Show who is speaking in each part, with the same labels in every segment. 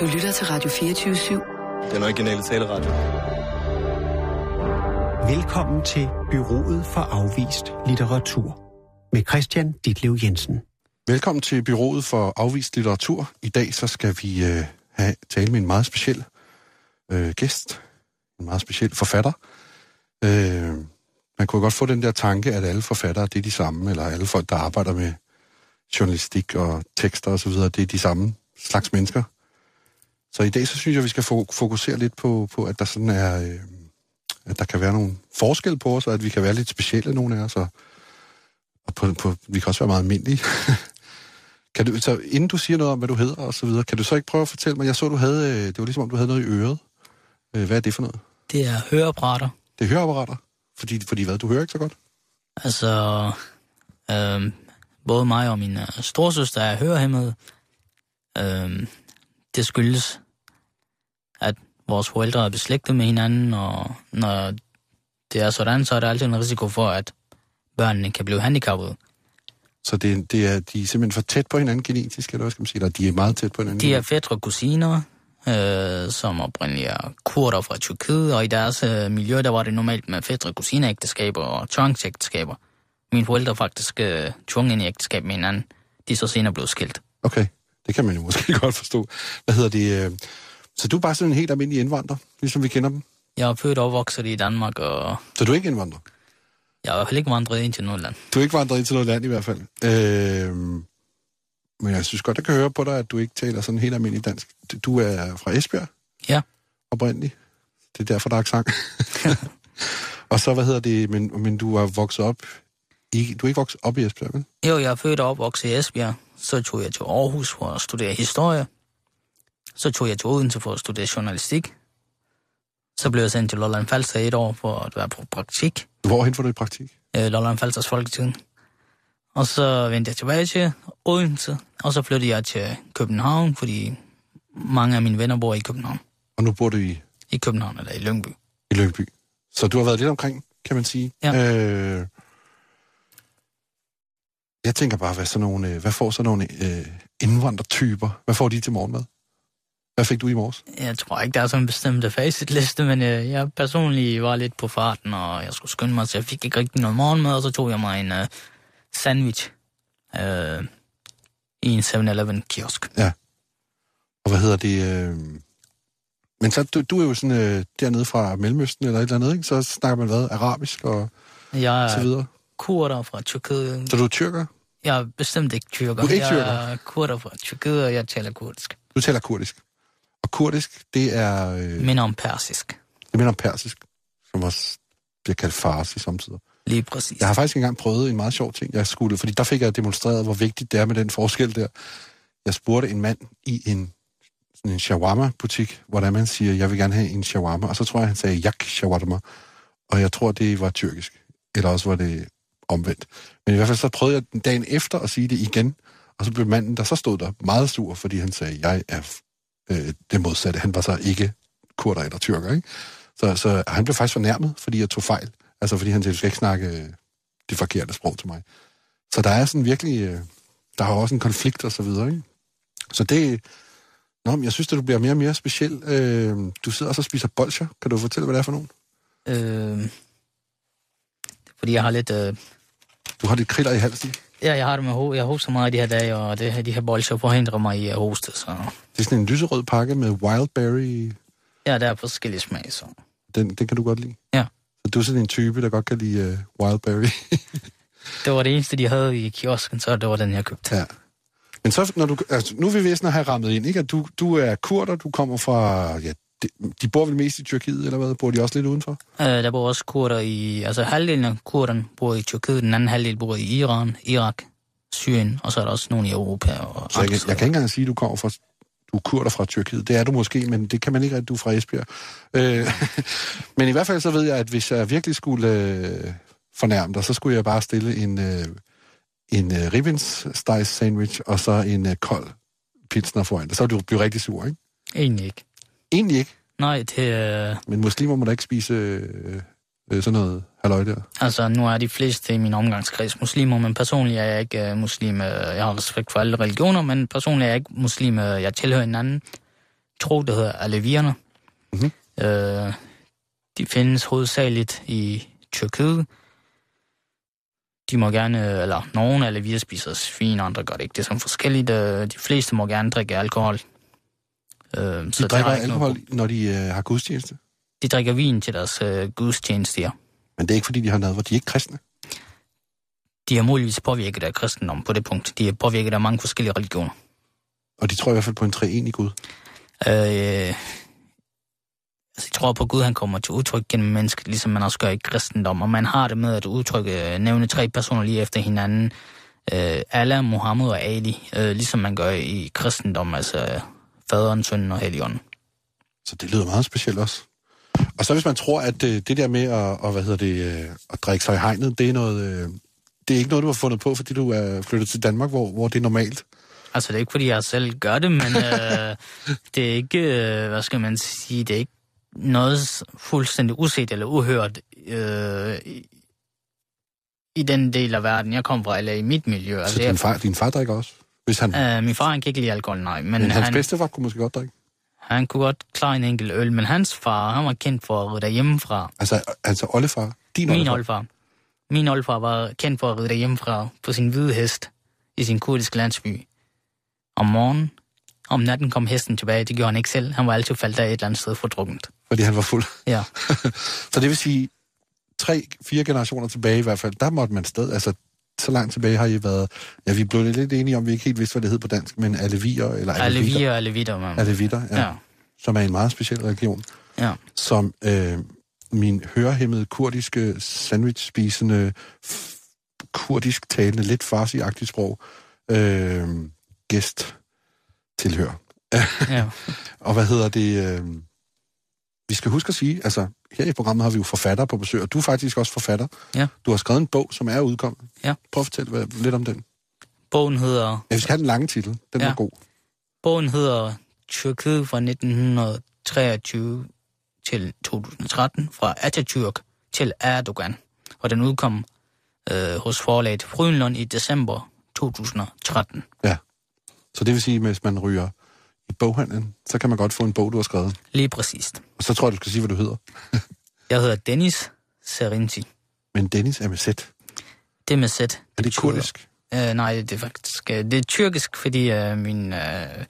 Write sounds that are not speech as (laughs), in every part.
Speaker 1: Du lytter til Radio 24-7.
Speaker 2: Den originale taleradio.
Speaker 3: Velkommen til Byrået for Afvist Litteratur med Christian Ditlev Jensen.
Speaker 4: Velkommen til Byrået for Afvist Litteratur. I dag så skal vi øh, have tale med en meget speciel øh, gæst. En meget speciel forfatter. Øh, man kunne godt få den der tanke, at alle forfattere det er de samme, eller alle folk, der arbejder med journalistik og tekster osv., det er de samme slags mennesker. Så i dag så synes jeg, vi skal fokusere lidt på, på at der sådan er... Øh, at der kan være nogle forskel på os, og at vi kan være lidt specielle, nogle af os, og, og på, på, vi kan også være meget almindelige. (laughs) kan du, så inden du siger noget om, hvad du hedder og så videre, kan du så ikke prøve at fortælle mig, jeg så, du havde, øh, det var ligesom om, du havde noget i øret. Øh, hvad er det for noget?
Speaker 5: Det er høreapparater.
Speaker 4: Det er høreapparater? Fordi, fordi hvad, du hører ikke så godt?
Speaker 5: Altså, øh, både mig og min øh, storsøster er hørehæmmede. Øh, det skyldes, at vores forældre er beslægtet med hinanden, og når det er sådan, så er der altid en risiko for, at børnene kan blive handicappede.
Speaker 4: Så det, det er, de er simpelthen for tæt på hinanden genetisk, eller hvad skal man sige? Eller de er meget tæt på hinanden?
Speaker 5: De er fædre og kusiner, øh, som oprindeligt er kurder fra Tyrkiet, og i deres øh, miljø, der var det normalt med fædre kusineægteskaber og tvangsægteskaber. Mine forældre faktisk øh, tvunget ind i ægteskab med hinanden. De er så senere blevet skilt.
Speaker 4: Okay, det kan man jo måske (laughs) godt forstå. Hvad hedder det? Øh, så du er bare sådan en helt almindelig indvandrer, ligesom vi kender dem?
Speaker 5: Jeg er født og opvokset i Danmark, og...
Speaker 4: Så du er ikke indvandrer?
Speaker 5: Jeg har ikke vandret ind til noget land.
Speaker 4: Du er ikke vandret ind til noget land i hvert fald. Øh, men jeg synes godt, jeg kan høre på dig, at du ikke taler sådan helt almindelig dansk. Du er fra Esbjerg?
Speaker 5: Ja.
Speaker 4: Oprindeligt? Det er derfor, der er accent. (laughs) og så, hvad hedder det, men, men du er vokset op i, du er ikke vokset op i Esbjerg, vel?
Speaker 5: Jo, jeg er født og opvokset i Esbjerg. Så tog jeg til Aarhus for at studere historie. Så tog jeg til Odense for at studere journalistik. Så blev jeg sendt til Lolland Falster et år for at være på praktik.
Speaker 4: Hvorhen får du i praktik?
Speaker 5: Øh, Lolland Falsters Folketiden. Og så vendte jeg tilbage til Odense, og så flyttede jeg til København, fordi mange af mine venner bor i København.
Speaker 4: Og nu bor du i?
Speaker 5: I København, eller i Lyngby.
Speaker 4: I Lyngby. Så du har været lidt omkring, kan man sige.
Speaker 5: Ja.
Speaker 4: Øh, jeg tænker bare, hvad, sådan nogle, hvad får sådan nogle øh, indvandrertyper? Hvad får de til morgenmad? Hvad fik du i morges?
Speaker 5: Jeg tror ikke, der er sådan en bestemt facitliste, men øh, jeg personligt var lidt på farten, og jeg skulle skynde mig, så jeg fik ikke rigtig noget morgenmad, og så tog jeg mig en øh, sandwich øh, i en 7-Eleven kiosk.
Speaker 4: Ja. Og hvad hedder det? Øh... Men så, du, du er jo sådan øh, dernede fra Mellemøsten eller et eller andet, ikke? Så snakker man hvad? Arabisk og
Speaker 5: jeg
Speaker 4: så videre?
Speaker 5: Kurder fra Tyrkiet.
Speaker 4: Så du er tyrker?
Speaker 5: Jeg er bestemt ikke tyrker.
Speaker 4: Du er ikke tyrker?
Speaker 5: Jeg er kurder fra Tyrkiet, og jeg taler kurdisk.
Speaker 4: Du taler kurdisk? Og kurdisk, det er... Øh...
Speaker 5: Minder om persisk.
Speaker 4: Det minder om persisk, som også bliver kaldt farsi samtidig.
Speaker 5: Lige præcis.
Speaker 4: Jeg har faktisk engang prøvet en meget sjov ting, jeg skulle, fordi der fik jeg demonstreret, hvor vigtigt det er med den forskel der. Jeg spurgte en mand i en, sådan en shawarma-butik, hvordan man siger, jeg vil gerne have en shawarma, og så tror jeg, han sagde, jak shawarma, og jeg tror, det var tyrkisk, eller også var det omvendt. Men i hvert fald så prøvede jeg dagen efter at sige det igen, og så blev manden, der så stod der, meget sur, fordi han sagde, jeg er øh, det modsatte. Han var så ikke kurder eller tyrker, ikke? Så, så han blev faktisk fornærmet, fordi jeg tog fejl. Altså fordi han sagde, du skal ikke snakke øh, det forkerte sprog til mig. Så der er sådan virkelig, øh, der har også en konflikt og så videre, ikke? Så det, nå, men jeg synes, at du bliver mere og mere speciel. Øh, du sidder også og spiser bolcher. Kan du fortælle, hvad det er for nogen?
Speaker 5: Øh, fordi jeg har lidt... Øh...
Speaker 4: Du har lidt kriller i halsen?
Speaker 5: Ja, jeg har det med ho- Jeg hoster meget de her dage, og det, de her bolcher forhindrer mig i at hoste, så...
Speaker 4: Det er sådan en lyserød pakke med wildberry...
Speaker 5: Ja, der er forskellige smag, så...
Speaker 4: Den, den kan du godt lide?
Speaker 5: Ja.
Speaker 4: Så du er sådan en type, der godt kan lide uh, wildberry? (laughs)
Speaker 5: det var det eneste, de havde i kiosken, så det var den, jeg købte.
Speaker 4: Ja. Men så, når du, altså, nu er vi ved at have rammet ind, ikke? At du, du er kurder, du kommer fra, ja, de, bor vel mest i Tyrkiet, eller hvad? Bor de også lidt udenfor?
Speaker 5: Øh, der bor også kurder i, altså halvdelen af kurderne bor i Tyrkiet, den anden halvdel bor i Iran, Irak, Syrien, og så er der også nogle i Europa. Og
Speaker 4: så jeg, jeg, jeg kan ikke engang sige, at du kommer fra, du er kurder fra Tyrkiet. Det er du måske, men det kan man ikke, at du er fra Esbjerg. Øh, (laughs) men i hvert fald så ved jeg, at hvis jeg virkelig skulle øh, fornærme dig, så skulle jeg bare stille en, øh, en øh, ribbens sandwich, og så en øh, kold pilsner foran dig. Så ville du blive rigtig sur, ikke?
Speaker 5: Egentlig ikke.
Speaker 4: Egentlig ikke?
Speaker 5: Nej, det... Øh...
Speaker 4: Men muslimer må da ikke spise øh, øh, sådan noget halløj der?
Speaker 5: Altså, nu er de fleste i min omgangskreds muslimer, men personligt er jeg ikke uh, muslim. Jeg har respekt for alle religioner, men personligt er jeg ikke muslim. Jeg tilhører en anden tro, der hedder alevierne.
Speaker 4: Mhm.
Speaker 5: Øh, de findes hovedsageligt i Tyrkiet. De må gerne, eller nogle alevier spiser svin, andre gør det ikke. Det er sådan forskelligt. Øh, de fleste må gerne drikke alkohol. Øh,
Speaker 4: De
Speaker 5: så der
Speaker 4: drikker
Speaker 5: er ikke
Speaker 4: alkohol,
Speaker 5: Noget,
Speaker 4: når de øh, har gudstjeneste.
Speaker 5: de drikker vin til deres øh, gudstjenester.
Speaker 4: Men det er ikke, fordi de har noget, hvor de er ikke kristne.
Speaker 5: De er muligvis påvirket af kristendom på det punkt. De er påvirket af mange forskellige religioner.
Speaker 4: Og de tror i hvert fald på en treenig Gud.
Speaker 5: Øh, altså, jeg tror på, at Gud han kommer til udtryk gennem mennesket, ligesom man også gør i kristendom. Og man har det med at udtrykke, nævne tre personer lige efter hinanden. Øh, Allah, Muhammed og Ali, øh, ligesom man gør i kristendom, altså faderen, sønnen og helligånden.
Speaker 4: Så det lyder meget specielt også. Og så hvis man tror, at øh, det der med at, og, hvad hedder det, øh, at drikke sig i hegnet, det er noget... Øh, det er ikke noget, du har fundet på, fordi du er flyttet til Danmark, hvor, hvor det er normalt.
Speaker 5: Altså, det er ikke, fordi jeg selv gør det, men øh, (laughs) det er ikke, øh, hvad skal man sige, det er ikke noget fuldstændig uset eller uhørt øh, i, i den del af verden, jeg kommer fra, eller i mit miljø.
Speaker 4: Altså,
Speaker 5: Altså,
Speaker 4: så din far, din far drikker også? Hvis han, øh,
Speaker 5: min far, han kan ikke lide alkohol, nej, men,
Speaker 4: men hans
Speaker 5: han,
Speaker 4: bedstefar kunne måske godt drikke.
Speaker 5: han kunne godt klare en enkelt øl, men hans far, han var kendt for at ride derhjemmefra.
Speaker 4: Altså, altså oldefar. Din
Speaker 5: Min
Speaker 4: oldefar.
Speaker 5: oldfar. Min oldfar var kendt for at ride derhjemmefra på sin hvide hest i sin kurdiske landsby. Om morgenen, om natten kom hesten tilbage. Det gjorde han ikke selv. Han var altid faldet af et eller andet sted fordruknet.
Speaker 4: Fordi han var fuld.
Speaker 5: Ja. (laughs)
Speaker 4: så det vil sige, tre, fire generationer tilbage i hvert fald, der måtte man sted, altså så langt tilbage har I været, ja, vi blev lidt enige om, vi ikke helt vidste, hvad det hed på dansk, men alevier, eller alevitter,
Speaker 5: Alevier og alevitter, man.
Speaker 4: alevitter ja,
Speaker 5: Ja.
Speaker 4: som er en meget speciel religion,
Speaker 5: ja.
Speaker 4: som øh, min hørehæmmede, kurdiske, sandwich-spisende, f- kurdisk talende, lidt farsi sprog, øh, gæst tilhører.
Speaker 5: ja. (laughs)
Speaker 4: Og hvad hedder det? Øh, vi skal huske at sige, altså her i programmet har vi jo forfatter på besøg, og du er faktisk også forfatter.
Speaker 5: Ja.
Speaker 4: Du har skrevet en bog, som er udkommet.
Speaker 5: Ja.
Speaker 4: Prøv at fortælle hvad, lidt om den.
Speaker 5: Bogen hedder,
Speaker 4: Ja, vi skal have den lange titel. Den
Speaker 5: Ja.
Speaker 4: var god.
Speaker 5: bogen hedder Tyrkiet fra 1923 til 2013, fra Atatürk til Erdogan. Og den udkom øh, hos forlaget Frydenlund i december 2013.
Speaker 4: Så det vil sige, at hvis man ryger i boghandlen, så kan man godt få en bog, du har skrevet.
Speaker 5: Lige præcist.
Speaker 4: Og så tror jeg, du skal sige, hvad du hedder. (laughs)
Speaker 5: Jeg hedder Dennis Serinci.
Speaker 4: Men Dennis er med sæt.
Speaker 5: Det med sæt.
Speaker 4: Er det
Speaker 5: betyder-
Speaker 4: kurdisk?
Speaker 5: Øh, nej, det er faktisk... Øh, det er tyrkisk, fordi øh, min øh,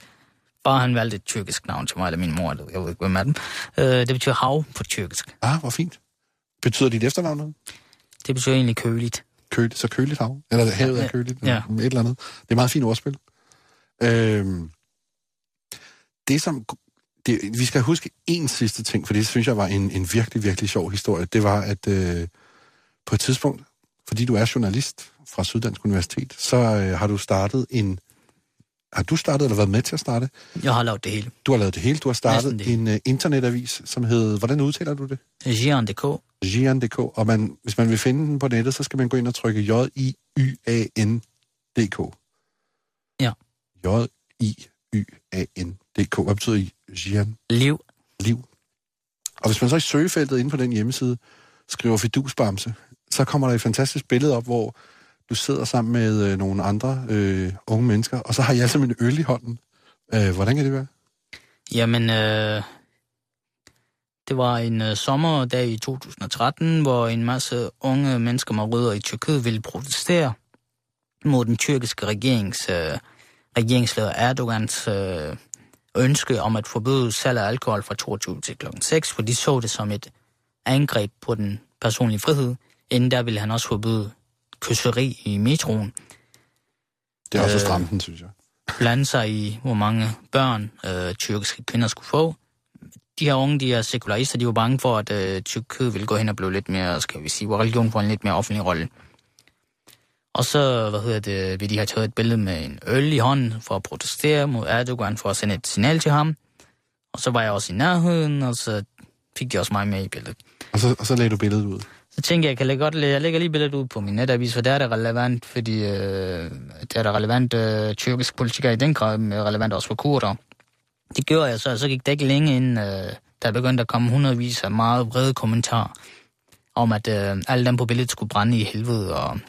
Speaker 5: far han valgte et tyrkisk navn til mig, eller min mor, jeg ved ikke, hvem er den. Øh, det betyder hav på tyrkisk.
Speaker 4: Ah, hvor fint. Betyder dit efternavn noget?
Speaker 5: Det betyder egentlig køligt.
Speaker 4: Køligt, så køligt hav? Eller havet er
Speaker 5: Ja,
Speaker 4: køligt?
Speaker 5: ja.
Speaker 4: Et eller andet. Det er meget fint ordspil. Øhm, det som... Det, vi skal huske en sidste ting, for det synes jeg var en, en virkelig, virkelig sjov historie. Det var, at øh, på et tidspunkt, fordi du er journalist fra Syddansk Universitet, så øh, har du startet en... Har du startet, eller været med til at starte?
Speaker 5: Jeg har lavet det hele.
Speaker 4: Du har lavet det hele. Du har startet en uh, internetavis, som hed... Hvordan udtaler du det?
Speaker 5: Gian.dk.
Speaker 4: Gian.dk, og man, hvis man vil finde den på nettet, så skal man gå ind og trykke J-I-Y-A-N-D-K.
Speaker 5: Ja.
Speaker 4: J-I-Y-A-N-D-K. Hvad betyder? Gian?
Speaker 5: Liv.
Speaker 4: Liv. Og hvis man så i søgefeltet inde på den hjemmeside skriver fidusbamse, så kommer der et fantastisk billede op, hvor du sidder sammen med øh, nogle andre øh, unge mennesker, og så har alle sammen en øl i hånden. Øh, hvordan kan det være?
Speaker 5: Jamen, øh, det var en øh, sommerdag i 2013, hvor en masse unge mennesker med rødder i Tyrkiet ville protestere mod den tyrkiske regerings, øh, regeringsleder Erdogans øh, ønske om at forbyde salg af alkohol fra 22 til klokken 6, for de så det som et angreb på den personlige frihed. Inden der ville han også forbyde kysseri i metroen.
Speaker 4: Det er også
Speaker 5: Øh,
Speaker 4: stramt, synes jeg. (laughs)
Speaker 5: blande sig i, hvor mange børn øh, tyrkiske kvinder skulle få. De her unge, de er sekularister, de var bange for, at øh, Tyrkiet ville gå hen og blive lidt mere, skal vi sige, hvor religion får en lidt mere offentlig rolle. Og så, hvad hedder det, vil de have taget et billede med en øl i hånden for at protestere mod Erdogan, for at sende et signal til ham. Og så var jeg også i nærheden, og så fik de også mig med i billedet.
Speaker 4: Og så, og så lagde du billedet ud.
Speaker 5: Så tænkte jeg, jeg kan lægge godt, jeg lægger lige billedet ud på min netavis, for der er det relevant, fordi øh, der er der relevant øh, tyrkisk politik i den grad øh, relevant også for kurder. Det gjorde jeg så, og så gik det ikke længe inden, øh, der begyndte at komme hundredvis af meget vrede kommentarer om, at øh, alle dem på billedet skulle brænde i helvede, og,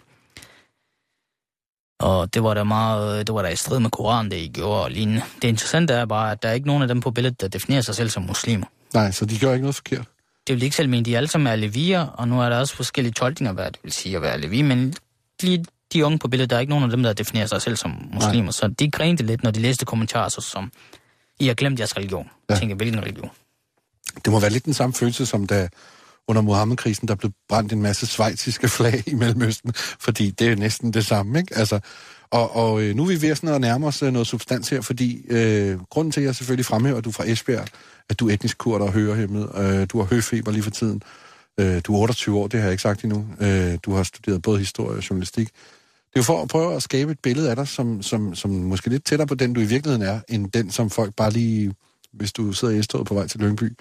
Speaker 5: Og det var da meget, det var da i strid med Koranen, det I gjorde og lignende. Det interessante er bare, at der er ikke nogen af dem på billedet, der definerer sig selv som muslimer.
Speaker 4: Nej, så de gør ikke noget forkert.
Speaker 5: Det vil ikke selv mene, de alle sammen er levier, og nu er der også forskellige tolkninger, hvad det vil sige at være levi, men lige de unge på billedet, der er ikke nogen af dem, der definerer sig selv som muslimer, Nej. så de grinte lidt, når de læste kommentarer, så som, I har glemt jeres religion. Ja. Jeg tænker, hvilken religion?
Speaker 4: Det må være lidt den samme følelse, som da under Mohammed-krisen, der blev brændt en masse svejtiske flag i Mellemøsten, fordi det er næsten det samme, ikke? Altså, og, og øh, nu er vi ved sådan at nærme os øh, noget substans her, fordi øh, grunden til, at jeg selvfølgelig fremhæver, at du er fra Esbjerg, at du er etnisk kurder og hørehæmmet, øh, du har høfeber lige for tiden, øh, du er 28 år, det har jeg ikke sagt endnu, øh, du har studeret både historie og journalistik. Det er jo for at prøve at skabe et billede af dig, som, som, som måske lidt tættere på den, du i virkeligheden er, end den, som folk bare lige, hvis du sidder i s på vej til Lyngby,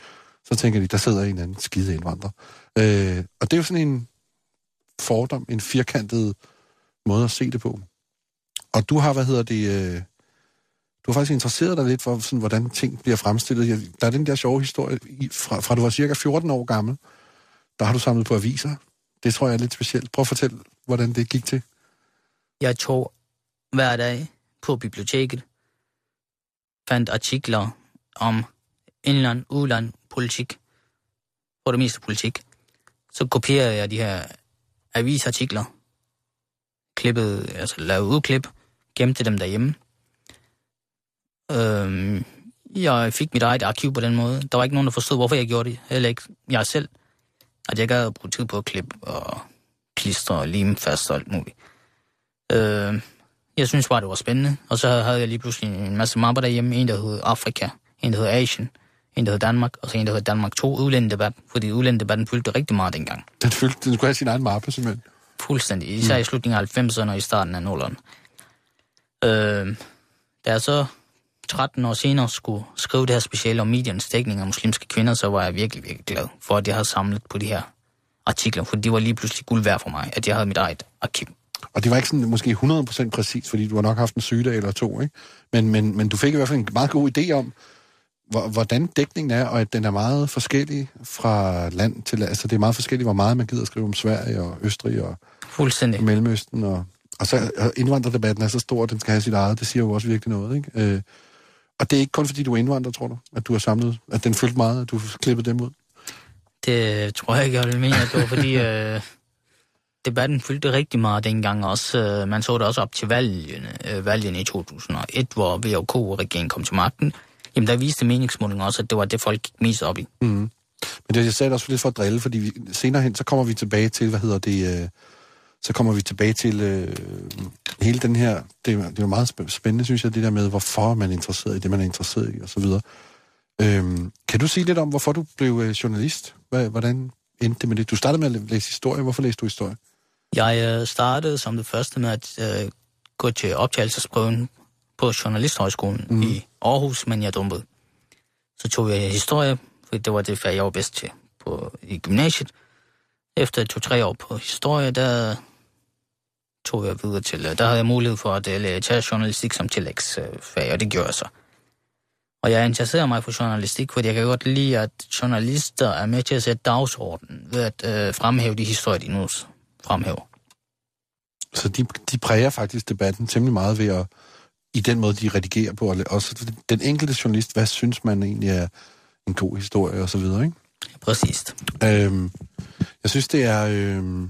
Speaker 4: så tænker de, der sidder en eller anden skide indvandrer. Øh, og det er jo sådan en fordom, en firkantet måde at se det på. Og du har, hvad hedder det, øh, du har faktisk interesseret dig lidt for, sådan, hvordan ting bliver fremstillet. Der er den der sjove historie, fra, fra du var cirka 14 år gammel, der har du samlet på aviser. Det tror jeg er lidt specielt. Prøv at fortælle, hvordan det gik til.
Speaker 5: Jeg tog hver dag på biblioteket, fandt artikler om indland, udland, politik, for det meste politik. Så kopierede jeg de her avisartikler, klippede, altså lavede udklip, gemte dem derhjemme. Øhm, jeg fik mit eget arkiv på den måde. Der var ikke nogen, der forstod, hvorfor jeg gjorde det. Heller ikke jeg selv. At jeg gad at bruge tid på at klippe og klistre og lime fast og alt muligt. Øh, jeg synes bare, det var spændende. Og så havde jeg lige pludselig en masse mapper derhjemme. En, der hed Afrika, en, der hed Asien, en, der hed Danmark, og så en, der hed Danmark 2, udlændedebat, fordi udlændedebatten fyldte rigtig meget dengang.
Speaker 4: Den fyldte, den skulle have sin egen mappe, simpelthen.
Speaker 5: Fuldstændig, især mm. i slutningen af 90'erne og i starten af 0'erne. Øh, da jeg så 13 år senere skulle skrive det her speciale om mediernes dækning af muslimske kvinder, så var jeg virkelig, virkelig glad for, at jeg havde samlet på de her artikler, for det var lige pludselig guld værd for mig, at jeg havde mit eget arkiv.
Speaker 4: Og det var ikke sådan måske 100% præcis, fordi du har nok haft en sygedag eller to, ikke? Men, men, men du fik i hvert fald en meget god idé om, hvordan dækningen er, og at den er meget forskellig fra land til land. Altså det er meget forskelligt, hvor meget man gider at skrive om Sverige og Østrig og,
Speaker 5: Fuldstændig.
Speaker 4: og Mellemøsten. Og, og så indvandrerdebatten er så stor, at den skal have sit eget. Det siger jo også virkelig noget, ikke? Øh, og det er ikke kun fordi, du er indvandrer, tror du, at du har samlet, at den fyldte meget, at du har klippet dem ud?
Speaker 5: Det tror jeg ikke, jeg vil mene, at det var fordi... øh, debatten fyldte rigtig meget dengang også. Øh, man så det også op til valgene, øh, valgene i 2001, hvor VK-regeringen kom til magten. Jamen, der viste meningsmålinger også, at det var det, folk gik mest op i.
Speaker 4: Mm. Men det, jeg sagde det også lidt for at drille, fordi vi, senere hen, så kommer vi tilbage til, hvad hedder det, øh, så kommer vi tilbage til øh, hele den her, det, det er jo meget spændende, synes jeg, det der med, hvorfor man er interesseret i det, man er interesseret i, og så videre. Øhm, kan du sige lidt om, hvorfor du blev øh, journalist? Hvordan endte det med det? Du startede med at læse historie. Hvorfor læste du historie?
Speaker 5: Jeg øh, startede som det første med at øh, gå til optagelsesprøven på Journalisthøjskolen mm. i Aarhus, men jeg dumpede. Så tog jeg historie, for det var det fag, jeg var bedst til på, i gymnasiet. Efter to-tre år på historie, der tog jeg videre til, der havde jeg mulighed for at uh, tage journalistik som tillægsfag, og det gjorde jeg så. Og jeg interesserer mig for journalistik, fordi jeg kan godt lide, at journalister er med til at sætte dagsordenen ved at uh, fremhæve de historier, de nu fremhæver.
Speaker 4: Så de, de præger faktisk debatten temmelig meget ved at, i den måde, de redigerer på, og også den enkelte journalist, hvad synes man egentlig er en god historie, og så videre, ikke?
Speaker 5: Præcis.
Speaker 4: Øhm, jeg synes, det er... Øhm,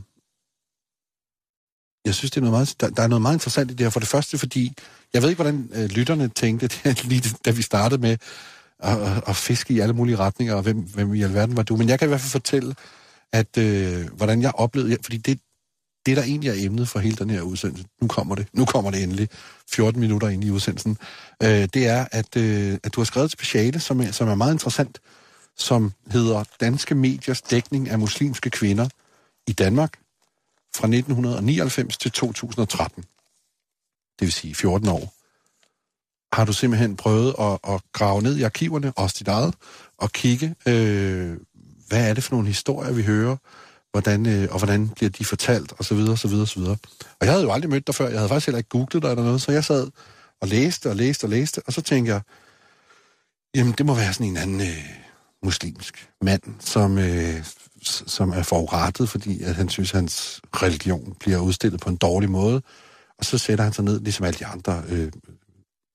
Speaker 4: jeg synes, det er noget meget, der, der er noget meget interessant i det her. For det første, fordi jeg ved ikke, hvordan øh, lytterne tænkte, (laughs) det, lige da vi startede med at, at, at fiske i alle mulige retninger, og hvem, hvem i alverden var du. Men jeg kan i hvert fald fortælle, at øh, hvordan jeg oplevede, fordi det, det, der egentlig er emnet for hele den her udsendelse, nu kommer det, nu kommer det endelig, 14 minutter ind i udsendelsen, øh, det er, at, øh, at du har skrevet et speciale, som er, som er meget interessant, som hedder Danske Mediers dækning af muslimske kvinder i Danmark fra 1999 til 2013. Det vil sige 14 år. Har du simpelthen prøvet at, at grave ned i arkiverne, også dit eget, og kigge, øh, hvad er det for nogle historier, vi hører, hvordan, øh, og hvordan bliver de fortalt, og så videre, så videre, så videre. Og jeg havde jo aldrig mødt dig før, jeg havde faktisk heller ikke googlet dig eller noget, så jeg sad og læste og læste og læste, og så tænkte jeg, jamen det må være sådan en anden øh, muslimsk mand, som, øh, som er forurettet, fordi at han synes, at hans religion bliver udstillet på en dårlig måde, Og så sætter han sig ned, ligesom alle de andre øh,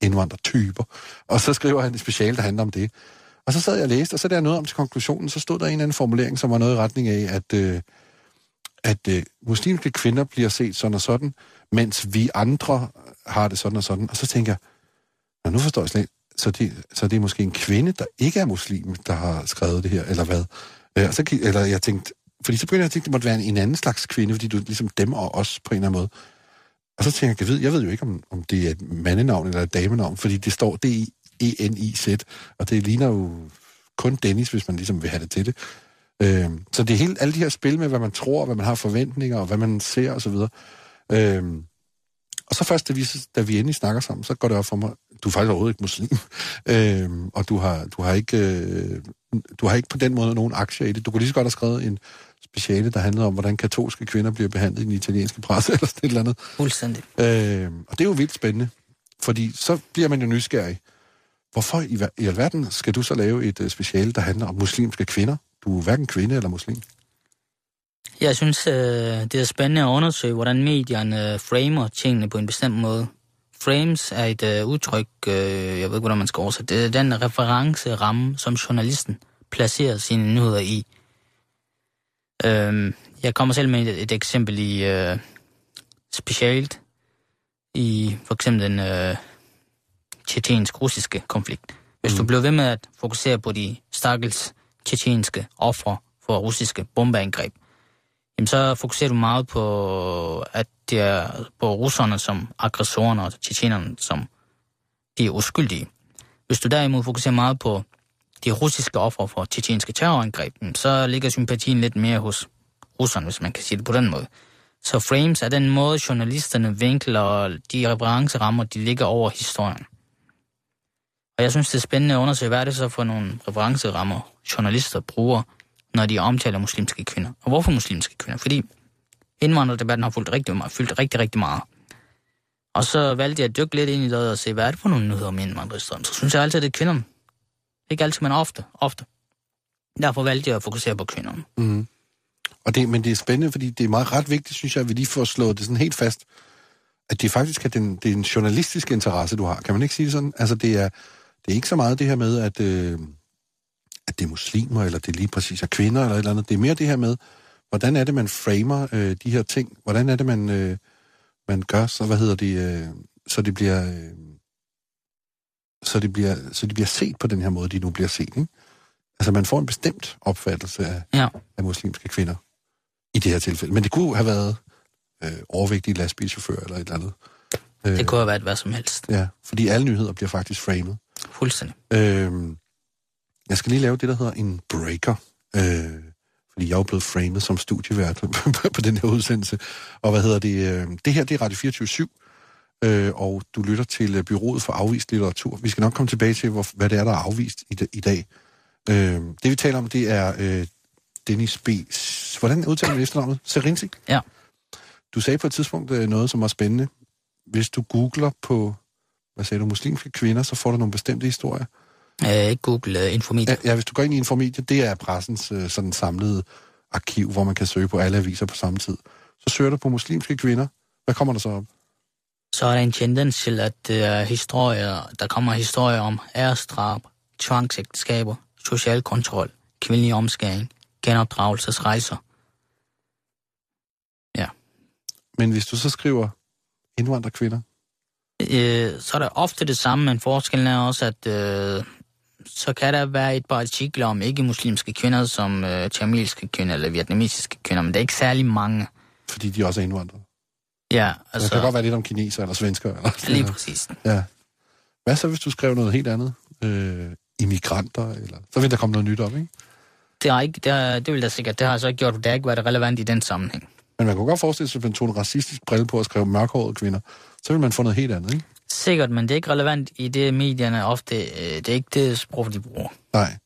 Speaker 4: indvandrertyper, og så skriver han et special, der handler om det. Og så sad jeg og læste, og så der noget om til konklusionen, så stod der en eller anden formulering, som var noget i retning af, at, øh, at øh, muslimske kvinder bliver set sådan og sådan, mens vi andre har det sådan og sådan. Og så tænker jeg, Nå, nu forstår jeg slet ikke, så det, så det er måske en kvinde, der ikke er muslim, der har skrevet det her, eller hvad? Øh, og så, eller jeg tænkte, fordi så begyndte jeg at tænke, det måtte være en, en anden slags kvinde, fordi du ligesom dem og os på en eller anden måde. Og så tænker jeg, jeg ved, jeg ved jo ikke, om, om det er et mandenavn eller et damenavn, fordi det står D-E-N-I-Z, og det ligner jo kun Dennis, hvis man ligesom vil have det til det. Øh, så det er helt alle de her spil med, hvad man tror, hvad man har forventninger, og hvad man ser osv. Øh, og så først, da vi, da vi endelig snakker sammen, så går det op for mig, du er faktisk overhovedet ikke muslim, (laughs) øh, og du har, du, har ikke, øh, du har ikke på den måde nogen aktier i det. Du kunne lige så godt have skrevet en speciale, der handlede om, hvordan katolske kvinder bliver behandlet i den italienske presse, (laughs) eller sådan et eller andet.
Speaker 5: Fuldstændig.
Speaker 4: Øh, og det er jo vildt spændende, fordi så bliver man jo nysgerrig. Hvorfor i, i alverden skal du så lave et uh, speciale, der handler om muslimske kvinder? Du er hverken kvinde eller muslim.
Speaker 5: Jeg synes, øh, det er spændende at undersøge, hvordan medierne øh, framer tingene på en bestemt måde. Frames er et øh, udtryk, øh, jeg ved ikke, hvordan man skal oversætte det, er den referenceramme, som journalisten placerer sine nyheder i. Øh, jeg kommer selv med et, et eksempel i øh, specialt, i for eksempel den øh, tjetjensk-russiske konflikt. Hvis mm. du bliver ved med at fokusere på de stakkels tjetjenske ofre for russiske bombeangreb, jamen så fokuserer du meget på, at det er på russerne som aggressorerne og tjetjenerne som de er uskyldige. Hvis du derimod fokuserer meget på de russiske ofre for tjetjenske terrorangreb, så ligger sympatien lidt mere hos russerne, hvis man kan sige det på den måde. Så frames er den måde, journalisterne vinkler, og de referencerammer, de ligger over historien. Og jeg synes, det er spændende at undersøge, hvad er det så for nogle referencerammer, journalister bruger, når de omtaler muslimske kvinder. Og hvorfor muslimske kvinder? Fordi indvandrerdebatten har fyldt rigtig, meget, fyldt rigtig, rigtig meget. Og så valgte jeg at dykke lidt ind i det og se, hvad er det for nogle nyheder om indvandrerstrøm? Så synes jeg altid, at det er kvinderne. Ikke altid, men ofte. ofte. Derfor valgte jeg at fokusere på kvinderne.
Speaker 4: Mm. Og det, men det er spændende, fordi det er meget ret vigtigt, synes jeg, at vi lige får slået det sådan helt fast, at det faktisk er, den, det er en journalistisk interesse, du har. Kan man ikke sige det sådan? Altså, det er, det er ikke så meget det her med, at, øh, at det er muslimer, eller det er lige præcis er kvinder, eller et eller andet. Det er mere det her med, hvordan er det, man framer øh, de her ting? Hvordan er det, man, øh, man gør, så hvad hedder det, øh, så det bliver... Øh, så det, bliver, så det bliver set på den her måde, de nu bliver set. Ikke? Altså, man får en bestemt opfattelse af,
Speaker 5: ja.
Speaker 4: af muslimske kvinder i det her tilfælde. Men det kunne have været øh, overvægtige lastbilchauffører eller et eller andet.
Speaker 5: Øh, det kunne have været hvad som helst.
Speaker 4: Ja, fordi alle nyheder bliver faktisk framet.
Speaker 5: Fuldstændig.
Speaker 4: Øh, jeg skal lige lave det, der hedder en breaker. Øh, fordi jeg er jo blevet framet som studievært (laughs) på den her udsendelse. Og hvad hedder det? Øh, det her, det er Radio 24 øh, og du lytter til øh, Byrået for Afvist Litteratur. Vi skal nok komme tilbage til, hvor, hvad det er, der er afvist i, i dag. Øh, det vi taler om, det er øh, Dennis B. Hvordan udtaler man efternavnet? Serinci?
Speaker 5: Ja.
Speaker 4: Du sagde på et tidspunkt øh, noget, som var spændende. Hvis du googler på, hvad sagde du, muslimske kvinder, så får du nogle bestemte historier.
Speaker 5: Øh, ikke Google, uh, Infomedia.
Speaker 4: Ja, ja, hvis du går ind i Infomedia, det er pressens uh, sådan samlede arkiv, hvor man kan søge på alle aviser på samme tid. Så søger du på muslimske kvinder. Hvad kommer der så op?
Speaker 5: Så er der en tendens til, at uh, historier, der kommer historier om ærestrab, tvangsægteskaber, social kontrol, kvindelig omskæring, genopdragelsesrejser. Ja.
Speaker 4: Men hvis du så skriver indvandrerkvinder?
Speaker 5: Øh, så er det ofte det samme, men forskellen er også, at øh, så kan der være et par artikler om ikke-muslimske kvinder, som øh, tamilske kvinder eller vietnamesiske kvinder, men det er ikke særlig mange.
Speaker 4: Fordi de også er indvandrere?
Speaker 5: Ja,
Speaker 4: altså... Det kan godt være lidt om kineser eller svensker. Eller
Speaker 5: lige præcis.
Speaker 4: Ja. Hvad så, hvis du skrev noget helt andet? Øh, immigranter, eller... Så vil der komme noget nyt op, ikke?
Speaker 5: Det, har ikke, det, har, det vil da sikkert. Det har så ikke gjort, det har ikke været relevant i den sammenhæng.
Speaker 4: Men man kunne godt forestille sig, at man tog en racistisk brille på at skrive mørkhårede kvinder. Så vil man få noget helt andet, ikke?
Speaker 5: Sikkert, men det er ikke relevant i det, medierne ofte... Øh, det er ikke det sprog, de bruger.
Speaker 4: Nej.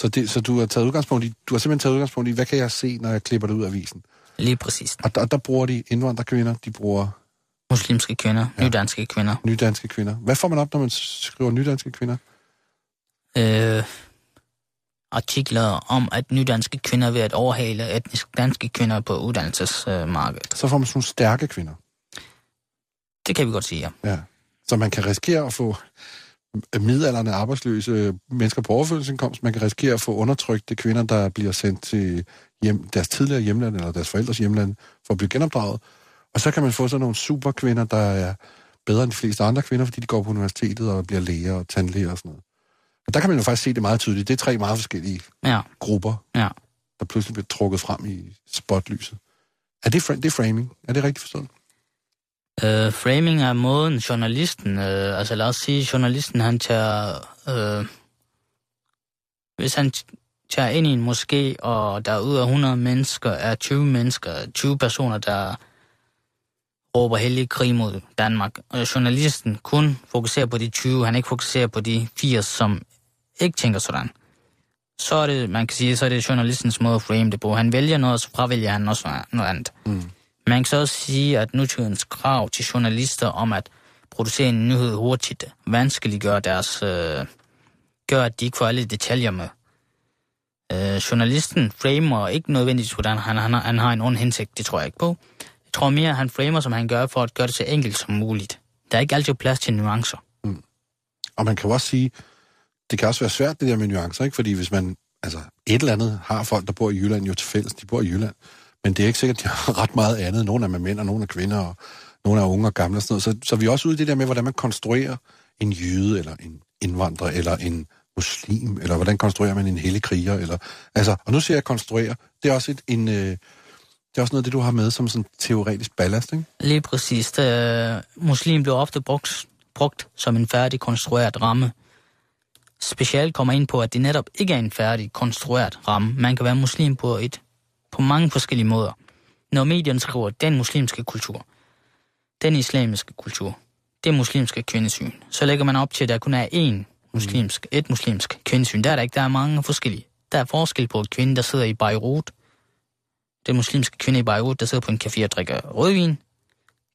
Speaker 4: Så, det, så du har taget udgangspunkt i, du har simpelthen taget udgangspunkt i, hvad kan jeg se, når jeg klipper det ud af avisen?
Speaker 5: Lige præcis.
Speaker 4: Og der, der bruger de indvandrerkvinder, de bruger...
Speaker 5: Muslimske kvinder, ja. nydanske kvinder.
Speaker 4: Nydanske kvinder. Hvad får man op, når man skriver nydanske kvinder?
Speaker 5: Øh, artikler om, at nydanske kvinder er ved at overhale etnisk danske kvinder på uddannelsesmarkedet.
Speaker 4: Så får man sådan nogle stærke kvinder.
Speaker 5: Det kan vi godt sige, ja.
Speaker 4: Ja. Så man kan risikere at få midalderne arbejdsløse mennesker på overførselsindkomst. Man kan risikere at få undertrykte kvinder, der bliver sendt til hjem, deres tidligere hjemland eller deres forældres hjemland for at blive genopdraget. Og så kan man få sådan nogle superkvinder, der er bedre end de fleste andre kvinder, fordi de går på universitetet og bliver læger og tandlæger og sådan noget. Og der kan man jo faktisk se det meget tydeligt. Det er tre meget forskellige
Speaker 5: Ja,
Speaker 4: grupper,
Speaker 5: ja.
Speaker 4: der pludselig bliver trukket frem i spotlyset. Er det, fra- det er framing? Er det rigtigt forstået?
Speaker 5: Øh, framing er måden journalisten, øh, altså lad os sige, journalisten han tager, øh, hvis han tager ind i en moské, og der ud af 100 mennesker er 20 mennesker, 20 personer, der råber heldig krig mod Danmark, og journalisten kun fokuserer på de 20, han ikke fokuserer på de 80, som ikke tænker sådan, så er det, man kan sige, så er det journalistens måde at frame det på. Han vælger noget, og så fravælger han også noget andet.
Speaker 4: Mm.
Speaker 5: Man kan så også sige, at nutidens krav til journalister om at producere en nyhed hurtigt vanskeliggør deres... Øh, gør, at de ikke får alle detaljer med. Øh, journalisten framer ikke nødvendigvis, hvordan han, han, han har en ond hensigt. Det tror jeg ikke på. Jeg tror mere, at han framer, som han gør, for at gøre det så enkelt som muligt. Der er ikke altid plads til nuancer. Mm.
Speaker 4: Og man kan jo også sige, det kan også være svært, det der med nuancer, ikke? Fordi hvis man, altså et eller andet har folk, der bor i Jylland jo til fælles, de bor i Jylland. Men det er ikke sikkert, at de har (laughs) ret meget andet. Nogle er med er mænd, og nogle er kvinder, og nogle er unge og gamle og sådan noget. Så, så vi er også ude i det der med, hvordan man konstruerer en jøde, eller en indvandrer, eller en muslim, eller hvordan konstruerer man en hellig kriger, eller, altså, og nu siger jeg konstruere, det er også et, en, øh, det er også noget af det, du har med som sådan teoretisk ballast, ikke?
Speaker 5: Lige præcis. Øh, muslim bliver ofte brugt, brugt som en færdig konstrueret ramme. Specielt kommer ind på, at det netop ikke er en færdig konstrueret ramme. Man kan være muslim på, et, på mange forskellige måder. Når medierne skriver den muslimske kultur, den islamiske kultur, det muslimske kvindesyn, så lægger man op til, at der kun er én muslimsk, et muslimsk kvindesyn. Der er der ikke, der er mange forskellige. Der er forskel på kvinden, der sidder i Beirut, den muslimske kvinde i Beirut, der sidder på en café og drikker rødvin,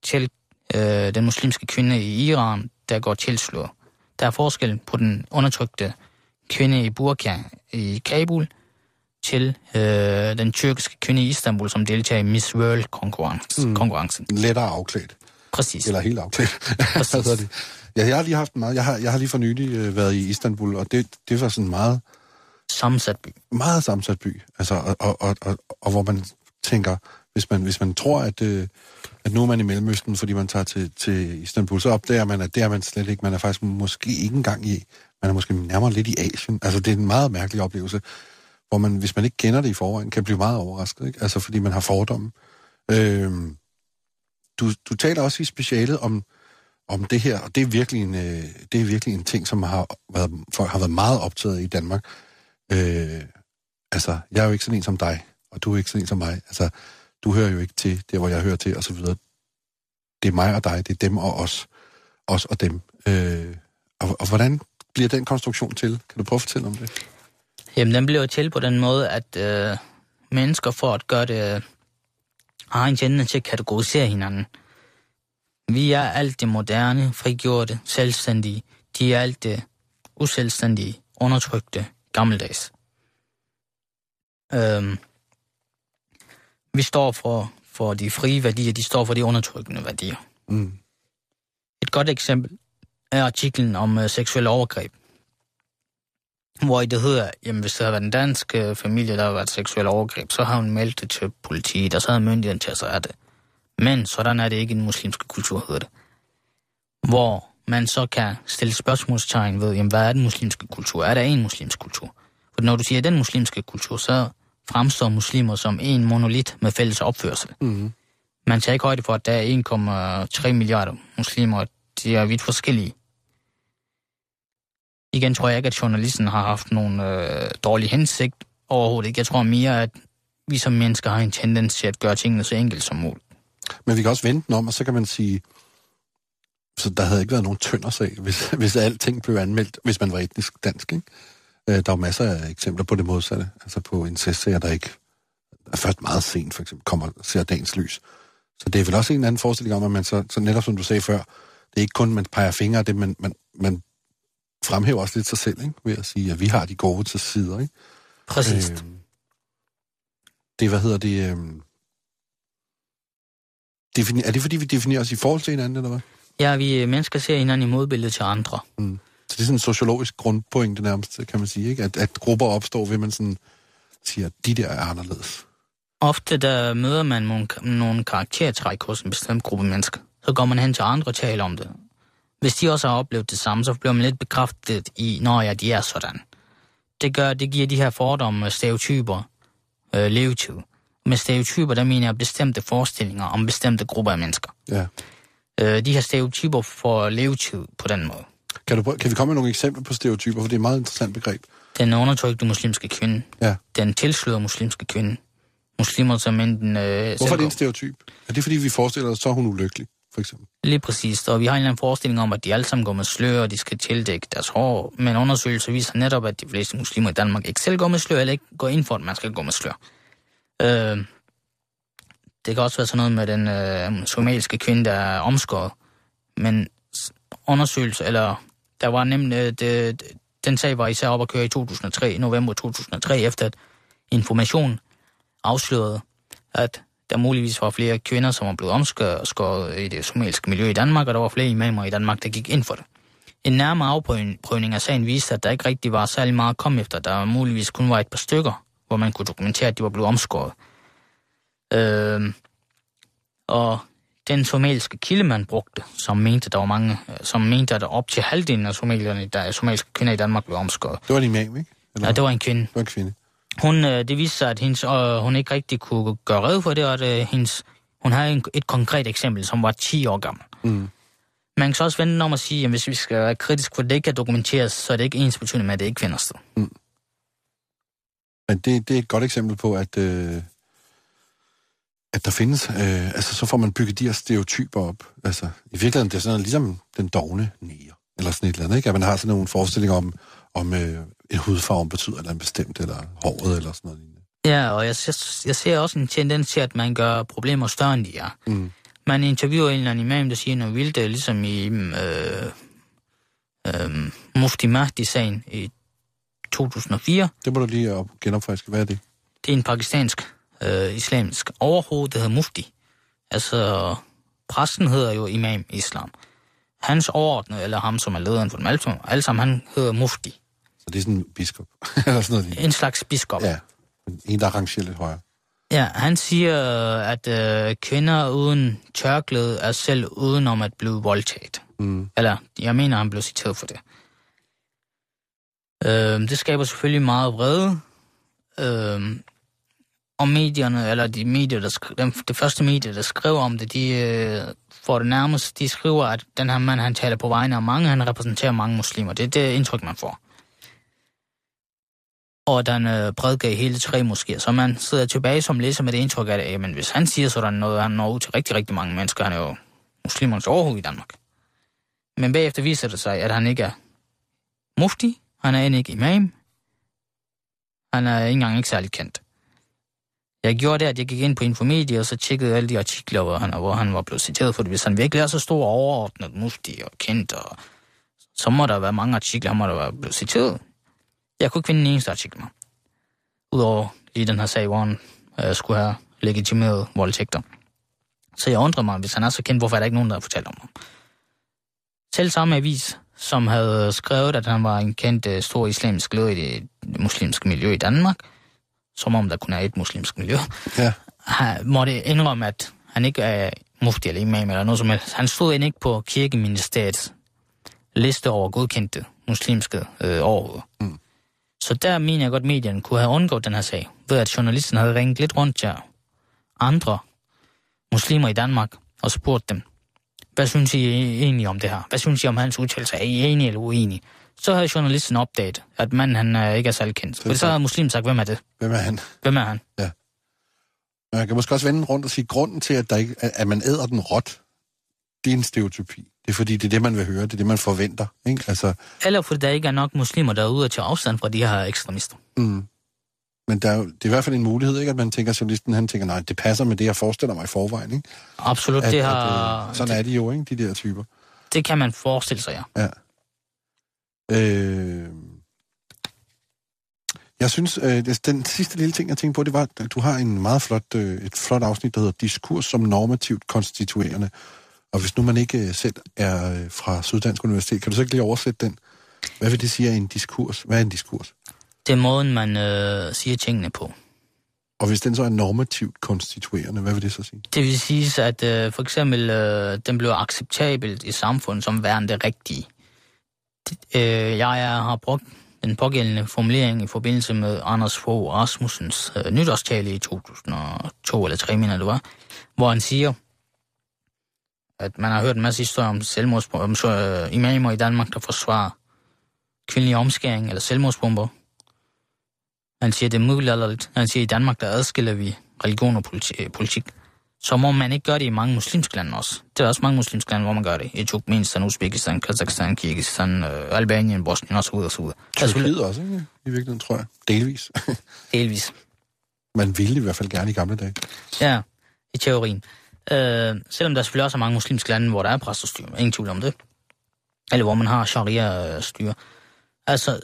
Speaker 5: til øh, den muslimske kvinde i Iran, der går tilslået. Der er forskel på den undertrykte kvinde i Burka i Kabul, til øh, den tyrkiske kvinde i Istanbul, som deltager i Miss World-konkurrencen. Mm. konkurrencen.
Speaker 4: Lettere afklædt.
Speaker 5: Præcis.
Speaker 4: Eller helt afklædt. (laughs) det. Ja, jeg har lige haft meget, jeg har, jeg har lige for nylig øh, været i Istanbul, og det, det var sådan meget,
Speaker 5: Sammensat by.
Speaker 4: meget sammensat by. Altså, og, og, og, og, og hvor man tænker, hvis man, hvis man tror, at, øh, at nu er man i Mellemøsten, fordi man tager til, til Istanbul, så opdager man, at det er man slet ikke. Man er faktisk måske ikke engang i, man er måske nærmere lidt i Asien. Altså, det er en meget mærkelig oplevelse, hvor man, hvis man ikke kender det i forvejen, kan blive meget overrasket, ikke? Altså, fordi man har fordomme. Øhm, du, du taler også i specialet om, om det her, og det er virkelig en, øh, det er virkelig en ting, som har været, folk har været meget optaget i Danmark. Øh, altså, jeg er jo ikke sådan en som dig, og du er ikke sådan en som mig. Altså, du hører jo ikke til der, hvor jeg hører til, og så videre. Det er mig og dig, det er dem og os. Os og dem. Øh, og, og hvordan bliver den konstruktion til? Kan du prøve at fortælle om det?
Speaker 5: Jamen, den bliver til på den måde, at øh, mennesker for at gøre det, øh, har en tendens til at kategorisere hinanden. Vi er alt det moderne, frigjorte, selvstændige. De er alt det uselvstændige, undertrykte, gammeldags. Øhm, vi står for, for de frie værdier, de står for de undertrykkende værdier.
Speaker 4: Mm.
Speaker 5: Et godt eksempel er artiklen om øh, seksuelle overgreb. Hvor i det hedder, jamen hvis det havde været en dansk øh, familie, der har været seksuelle overgreb, så har hun meldt det til politiet, og så havde myndigheden til at sig af det. Men sådan er det ikke i den muslimske kultur, hedder det. Hvor man så kan stille spørgsmålstegn ved, jamen, hvad er den muslimske kultur? Er der en muslimsk kultur? For når du siger den muslimske kultur, så fremstår muslimer som en monolit med fælles opførsel.
Speaker 4: Mm.
Speaker 5: Man tager ikke højde for, at der er 1,3 milliarder muslimer, de er vidt forskellige. Igen tror jeg ikke, at journalisten har haft nogen øh, dårlig hensigt overhovedet ikke. Jeg tror mere, at vi som mennesker har en tendens til at gøre tingene så enkelt som muligt.
Speaker 4: Men vi kan også vente den om, og så kan man sige, så der havde ikke været nogen tynder sag, hvis, (laughs) hvis alting blev anmeldt, hvis man var etnisk dansk, ikke? Øh, Der er masser af eksempler på det modsatte, altså på incestsager, der ikke er først meget sent, for eksempel, kommer ser dagens lys. Så det er vel også en eller anden forestilling om, at man så, så netop som du sagde før, det er ikke kun, man peger fingre af det, men man, man fremhæver også lidt sig selv, ikke? ved at sige, at vi har de gode til sider. Ikke?
Speaker 5: Præcis. Øh,
Speaker 4: det, hvad hedder det... Øh, defini- er det fordi, vi definerer os i forhold til hinanden, eller hvad?
Speaker 5: Ja, vi mennesker ser hinanden i modbilledet til andre.
Speaker 4: Mm. Så det er sådan en sociologisk grundpointe nærmest, kan man sige, ikke? At, at grupper opstår ved, man sådan siger, at de der er anderledes.
Speaker 5: Ofte der møder man nogle, nogle karaktertræk hos en bestemt gruppe mennesker. Så går man hen til andre og taler om det. Hvis de også har oplevet det samme, så bliver man lidt bekræftet i, når ja, de er sådan. Det, gør, det giver de her fordomme, stereotyper, øh, levetid. Med stereotyper, der mener jeg bestemte forestillinger om bestemte grupper af mennesker.
Speaker 4: Ja.
Speaker 5: Øh, de her stereotyper får levetid på den måde.
Speaker 4: Kan, du, prøve- kan vi komme med nogle eksempler på stereotyper, for det er et meget interessant begreb.
Speaker 5: Den undertrykte muslimske kvinde.
Speaker 4: Ja.
Speaker 5: Den tilslørede muslimske kvinde. Muslimer som enten... Øh,
Speaker 4: Hvorfor er det en stereotyp? Er det, fordi vi forestiller os, så er hun ulykkelig, for eksempel?
Speaker 5: Lige præcis, og vi har en eller anden forestilling om, at de alle sammen går med slør, og de skal tildække deres hår, men undersøgelser viser netop, at de fleste muslimer i Danmark ikke selv går med slør, eller ikke går ind for, at man skal gå med slør. Øh, det kan også være sådan noget med den øh, somaliske kvinde, der er omskåret, men undersøgelser, eller der var nemlig, øh, det, den sag var især op at køre i 2003, november 2003, efter at information afslørede, at der muligvis var flere kvinder, som var blevet omskåret i det somaliske miljø i Danmark, og der var flere imamer i Danmark, der gik ind for det. En nærmere afprøvning af sagen viste, at der ikke rigtig var særlig meget at komme efter. Der muligvis kun var et par stykker, hvor man kunne dokumentere, at de var blevet omskåret. Øh, og den somaliske kilde, man brugte, som mente, der var mange, øh, som mente, at op til halvdelen af somalierne, der er somaliske kvinder i Danmark, blev omskåret.
Speaker 4: Det var en imam, ikke? Eller,
Speaker 5: Ja, det var en kvinde.
Speaker 4: det var en kvinde.
Speaker 5: Hun, øh, det viste sig, at hendes, øh, hun ikke rigtig kunne gøre red for det, og at øh, hendes, hun havde en, et konkret eksempel, som var 10 år gammel.
Speaker 4: Mm.
Speaker 5: Man kan så også vende om at sige, at hvis vi skal være kritisk for, det ikke kan dokumenteres, så er det ikke ens betydende med, at det ikke finder sted.
Speaker 4: Men det, det er et godt eksempel på, at, øh, at der findes... Øh, altså, så får man bygget de her stereotyper op. Altså, i virkeligheden, det er sådan noget, ligesom den dogne næger, eller sådan et eller andet, ikke? At man har sådan nogle forestillinger om, om øh, en hudfarve betyder eller en bestemt, eller håret, eller sådan noget lignende.
Speaker 5: Ja, og jeg, ser- jeg ser også en tendens til, at man gør problemer større, end de er.
Speaker 4: Mm.
Speaker 5: Man interviewer en eller anden imam, der siger noget vildt, øh, ligesom i øh, øh, Mufti Mahdi-sagen i 2004.
Speaker 4: Det må du lige op- genopfriske. Hvad er det?
Speaker 5: Det er en pakistansk øh, islamisk overhoved, der hedder Mufti. Altså, præsten hedder jo imam i islam. Hans overordnede, eller ham, som er lederen for dem alle sammen han hedder Mufti.
Speaker 4: Så det er sådan en biskop, (laughs) eller sådan noget.
Speaker 5: En slags biskop.
Speaker 4: Ja, en, der rangerer lidt højere.
Speaker 5: Ja, han siger, at øh, kvinder uden tørklæde er selv udenom at blive voldtaget.
Speaker 4: Mm.
Speaker 5: Eller, jeg mener, han blev citeret for det. Øh, det skaber selvfølgelig meget vrede. Øh, og medierne, eller de medier, der skri- dem, det første medie, der skriver om det, de øh, får det nærmest, de skriver, at den her mand, han taler på vegne af mange, han repræsenterer mange muslimer. Det er det indtryk, man får. Og den øh, prædikar i hele tre måske. Så man sidder tilbage som læser med det indtryk af, at jamen, hvis han siger sådan noget, han når ud til rigtig, rigtig mange mennesker. Han er jo muslimernes overhoved i Danmark. Men bagefter viser det sig, at han ikke er mufti, han er end ikke imam, han er ikke engang ikke særlig kendt. Jeg gjorde det, at jeg gik ind på Infomedia, og så tjekkede alle de artikler, hvor han, hvor han var blevet citeret for det. Hvis han virkelig er så stor overordnet mufti og kendt, og, så må der være mange artikler, han må der være blevet citeret. Jeg kunne ikke finde en eneste artikel med. Udover i den her sag, hvor han øh, skulle have legitimeret voldtægter. Så jeg undrer mig, hvis han er så kendt, hvorfor er der ikke nogen, der har fortalt om ham? Selv samme avis, som havde skrevet, at han var en kendt øh, stor islamisk leder i det muslimske miljø i Danmark, som om der kun er et muslimsk miljø,
Speaker 4: Ja.
Speaker 5: han måtte indrømme, at han ikke er mufti eller imam eller noget som helst. Han stod end ikke på kirkeministeriets liste over godkendte muslimske øh, overhoveder.
Speaker 4: Mm.
Speaker 5: Så der mener jeg godt, at medierne kunne have undgået den her sag, ved at journalisten havde ringet lidt rundt til andre muslimer i Danmark og spurgt dem, hvad synes I egentlig om det her? Hvad synes I om hans udtalelser? Er I enige eller uenige? Så havde journalisten opdaget, at manden han øh, ikke er særlig kendt. For så havde muslim sagt, hvem er det?
Speaker 4: Hvem er han?
Speaker 5: Hvem er han?
Speaker 4: Men Man kan måske også vende rundt og sige, grunden til, at, der ikke, at man æder den råt, det er en stereotypi. Det er fordi, det er det, man vil høre, det er det, man forventer. Ikke? Altså,
Speaker 5: Eller fordi der ikke er nok muslimer, der er ude at tage afstand fra de her ekstremister.
Speaker 4: mm. Men der er jo, det er i hvert fald en mulighed, ikke? at man tænker, at journalisten han tænker, nej, det passer med det, jeg forestiller mig i forvejen. Ikke?
Speaker 5: Absolut,
Speaker 4: At,
Speaker 5: det,
Speaker 4: at,
Speaker 5: har,
Speaker 4: øh, sådan
Speaker 5: det,
Speaker 4: er de jo, ikke? de der typer.
Speaker 5: det kan man forestille sig, ja.
Speaker 4: Ja. Øh, jeg synes, øh, den sidste lille ting, jeg tænkte på, det var, at du har en meget flot, øh, et flot afsnit, der hedder Diskurs som normativt konstituerende. Og hvis nu man ikke øh, selv er øh, fra Syddansk Universitet, kan du så ikke lige oversætte den? Hvad vil det sige er en diskurs? Hvad er en diskurs?
Speaker 5: Det er måden, man øh, siger tingene på.
Speaker 4: Og hvis den så er normativt konstituerende, hvad vil det så sige?
Speaker 5: Det vil sige, at øh, for eksempel øh, den bliver acceptabelt i samfundet som værende det rigtige. Det, øh, jeg har brugt den pågældende formulering i forbindelse med Anders Fogh Rasmussens øh, nytårstale i 2002 eller 2003, mener det var, hvor han siger, at man har hørt en masse historier om selvmordsbomber, om så, øh, imamer i Danmark, der forsvarer kvindelig omskæring eller selvmordsbomber. Han siger, det er middelalderligt. Han siger, i Danmark, der adskiller vi religion og politi- øh, politik. Så må man ikke gøre det i mange muslimske lande også. Det er også mange muslimske lande, hvor man gør det. I Turkmenistan, Uzbekistan, Kazakhstan, Kyrgyzstan, øh, Albanien, Bosnien osv. osv.
Speaker 4: Tyrkiet også, ikke? I virkeligheden, tror jeg. Delvis.
Speaker 5: Delvis.
Speaker 4: man ville i hvert fald gerne i gamle dage.
Speaker 5: Ja, i teorien. Øh, selvom der selvfølgelig også er mange muslimske lande, hvor der er præsterstyre, ingen tvivl om det. Eller hvor man har sharia-styre. Altså,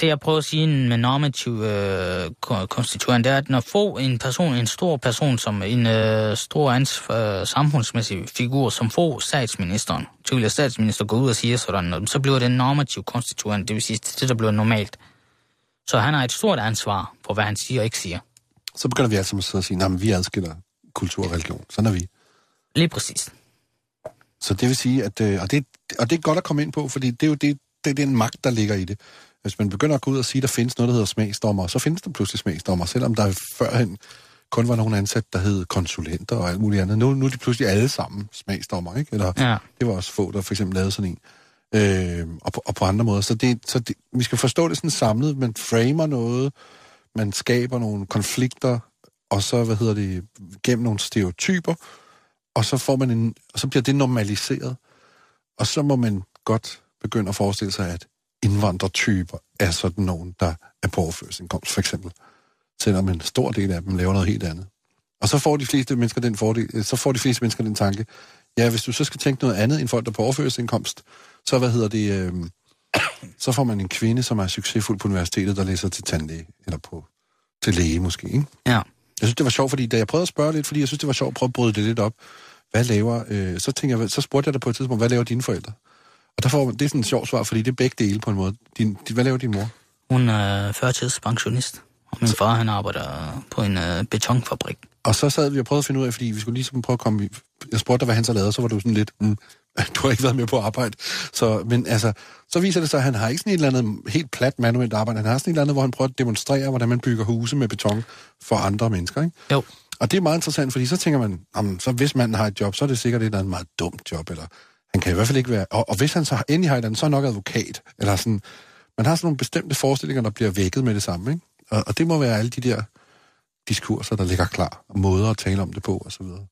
Speaker 5: det jeg prøver at sige med normativ øh, konstituerende, det er, at når få en person, en stor person, som en øh, stor ans, øh, samfundsmæssig figur, som få statsministeren, tidligere statsminister, går ud og siger sådan noget, så bliver det normativ konstituerende, det vil sige, det, der bliver normalt. Så han har et stort ansvar for, hvad han siger og ikke siger.
Speaker 4: Så begynder vi altså at sidde og sige, at vi adskiller kultur og religion. Sådan er vi.
Speaker 5: Lige præcis.
Speaker 4: Så det vil sige, at, øh, og det, og det er godt at komme ind på, fordi det er jo det, det er den magt, der ligger i det. Hvis man begynder at gå ud og sige, at der findes noget, der hedder smagsdommer, så findes der pludselig smagsdommer, selvom der førhen kun var nogen ansat, der hed konsulenter og alt muligt andet. Nu, nu er de pludselig alle sammen smagsdommer, ikke? Eller
Speaker 5: Ja.
Speaker 4: det var også få, der for eksempel lavede sådan en. Øh, og, på, og på andre måder. Så, det, så det, vi skal forstå det sådan samlet. Man framer noget, man skaber nogle konflikter, og så, hvad hedder det, gennem nogle stereotyper, og så, får man en, og så bliver det normaliseret. Og så må man godt begynde at forestille sig, at indvandrertyper er sådan nogen, der er på overførselsindkomst, for eksempel. Selvom en stor del af dem laver noget helt andet. Og så får de fleste mennesker den fordel, øh, så får de fleste mennesker den tanke, ja, hvis du så skal tænke noget andet end folk, der er på overførselsindkomst, så hvad hedder det, øh, så får man en kvinde, som er succesfuld på universitetet, der læser til tandlæge, eller på, til læge måske, ikke?
Speaker 5: Ja.
Speaker 4: Jeg synes, det var sjovt, fordi da jeg prøvede at spørge lidt, fordi jeg synes, det var sjovt at prøve at bryde det lidt op. Hvad laver, øh, så, tænker jeg, så spurgte jeg dig på et tidspunkt, hvad laver dine forældre? Og der får, man- det er sådan et sjovt svar, fordi det er begge dele på en måde. Din, din, hvad laver din mor?
Speaker 5: Hun er førtidspensionist, og min far han arbejder på en øh, betonfabrik.
Speaker 4: Og så sad vi og prøvede at finde ud af, fordi vi skulle ligesom prøve at komme... Jeg spurgte dig, hvad han så lavede, så var du sådan lidt... Mm, (laughs) du har ikke været med på arbejde. Så, men altså, så viser det sig, at han har ikke sådan et eller andet helt plat manuelt arbejde. Han har sådan et eller andet, hvor han prøver at demonstrere, hvordan man bygger huse med beton for andre mennesker. Ikke?
Speaker 5: Jo,
Speaker 4: Og det er meget interessant, fordi så tænker man, jamen, så hvis manden har et job, så er det sikkert et eller andet meget dumt job, eller han kan i hvert fald ikke være... Og, og hvis han så har- endelig har et eller andet, så er nok advokat, eller sådan... Man har sådan nogle bestemte forestillinger, der bliver vækket med det samme, ikke? Og, og det må være alle de der diskurser, der ligger klar, og måder at tale om det på, og så videre.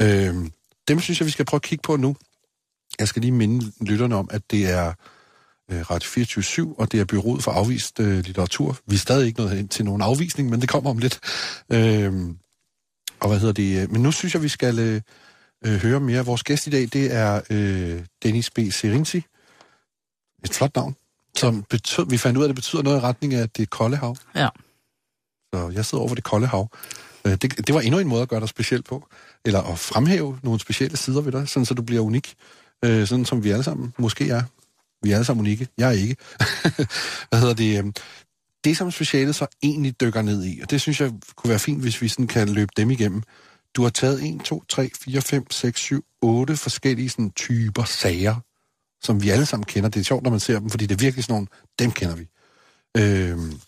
Speaker 4: Øhm, dem synes jeg, vi skal prøve at kigge på nu. Jeg skal lige minde lytterne om, at det er øh, Radio 24 og det er Byrådet for Afvist øh, Litteratur. Vi er stadig ikke nået ind til nogen afvisning, men det kommer om lidt. Øhm, og hvad hedder det? Men nu synes jeg, vi skal øh, øh, høre mere. Vores gæst i dag, det er øh, Dennis B. Serinci. Et flot navn. Som betød, vi fandt ud af, at det betyder noget i retning af det kolde hav.
Speaker 5: ja.
Speaker 4: Så jeg sidder over for det kolde hav. Øh, Det, det var endnu en måde at gøre dig speciel på. Eller at fremhæve nogle specielle sider ved dig, sådan så du bliver unik. Øh, Sådan som vi alle sammen måske er. Vi er alle sammen unikke. Jeg er ikke. (laughs) Hvad hedder det? Øhm, det, som specialet så egentlig dykker ned i, og det synes jeg kunne være fint, hvis vi sådan kan løbe dem igennem. Du har taget 1, 2, 3, 4, 5, 6, 7, 8 forskellige sådan, typer sager, som vi alle sammen kender. Det er sjovt, når man ser dem, fordi det er virkelig sådan nogle, dem kender vi. Øhm,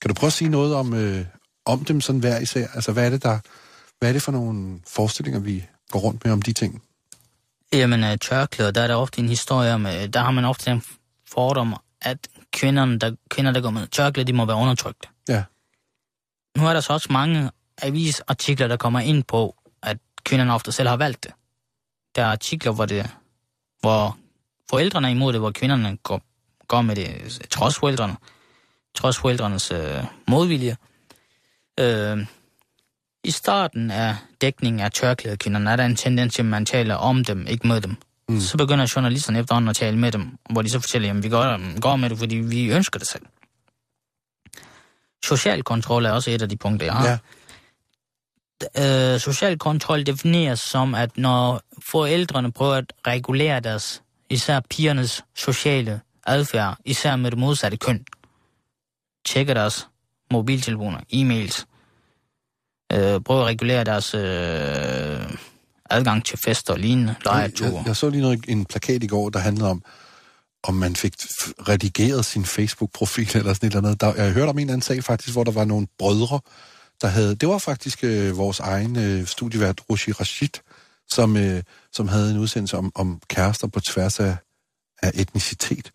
Speaker 4: kan du prøve at sige noget om, øh, om dem sådan hver især? Altså, hvad er det, der, hvad er det for nogle forestillinger, vi går rundt med om de ting?
Speaker 5: Jamen, uh, tørklæder, der er der ofte en historie om, uh, der har man ofte en fordom, at kvinderne, der, kvinder, der går med tørklæde, de må være undertrykte.
Speaker 4: Ja.
Speaker 5: Nu er der så også mange avisartikler, der kommer ind på, at kvinderne ofte selv har valgt det. Der er artikler, hvor, det, hvor forældrene er imod det, hvor kvinderne går, går med det trods forældrene. Trods forældrenes øh, modvilje. Øh, I starten af dækningen af tørklædekvinderne er der en tendens til, at man taler om dem, ikke med dem. Mm. Så begynder journalisterne efterhånden at tale med dem, hvor de så fortæller, at vi går, går med det, fordi vi ønsker det selv. Social kontrol er også et af de punkter, jeg har.
Speaker 4: Ja.
Speaker 5: øh, social kontrol defineres som, at når forældrene prøver at regulere deres, især pigernes sociale adfærd, især med det modsatte køn, tjekker deres mobiltelefoner, e-mails, øh, prøver at regulere deres øh, adgang til fester og lignende, lejeture.
Speaker 4: Jeg, jeg så lige noget, en plakat i går, der handlede om, om man fik redigeret sin Facebook-profil (laughs) eller sådan et eller andet. Der, jeg hørte om en anden sag faktisk, hvor der var nogle brødre, der havde... Det var faktisk øh, vores egen øh, studievært, Roshi Rashid, som, øh, som havde en udsendelse om, om kærester på tværs af, af etnicitet.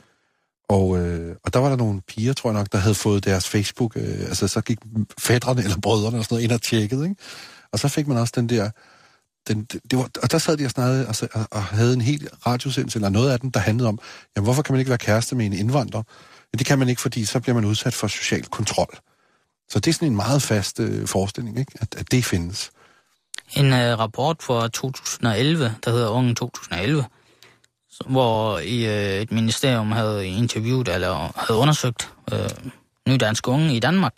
Speaker 4: Og, øh, og der var der nogle piger, tror jeg nok, der havde fået deres Facebook... Øh, altså, så gik fædrene eller brødrene og sådan noget ind og tjekkede, ikke? Og så fik man også den der den, det var, og der sad de og snakkede og, og, og havde en helt radiosendelse, eller noget af den, der handlede om, jamen hvorfor kan man ikke være kæreste med en indvandrer? Men det kan man ikke, fordi så bliver man udsat for social kontrol. Så det er sådan en meget fast øh, forestilling, ikke? At, at det findes.
Speaker 5: En øh, rapport fra 2011, der hedder Unge 2011, hvor i, øh, et ministerium havde interviewet eller havde undersøgt øh, nydanske unge i Danmark,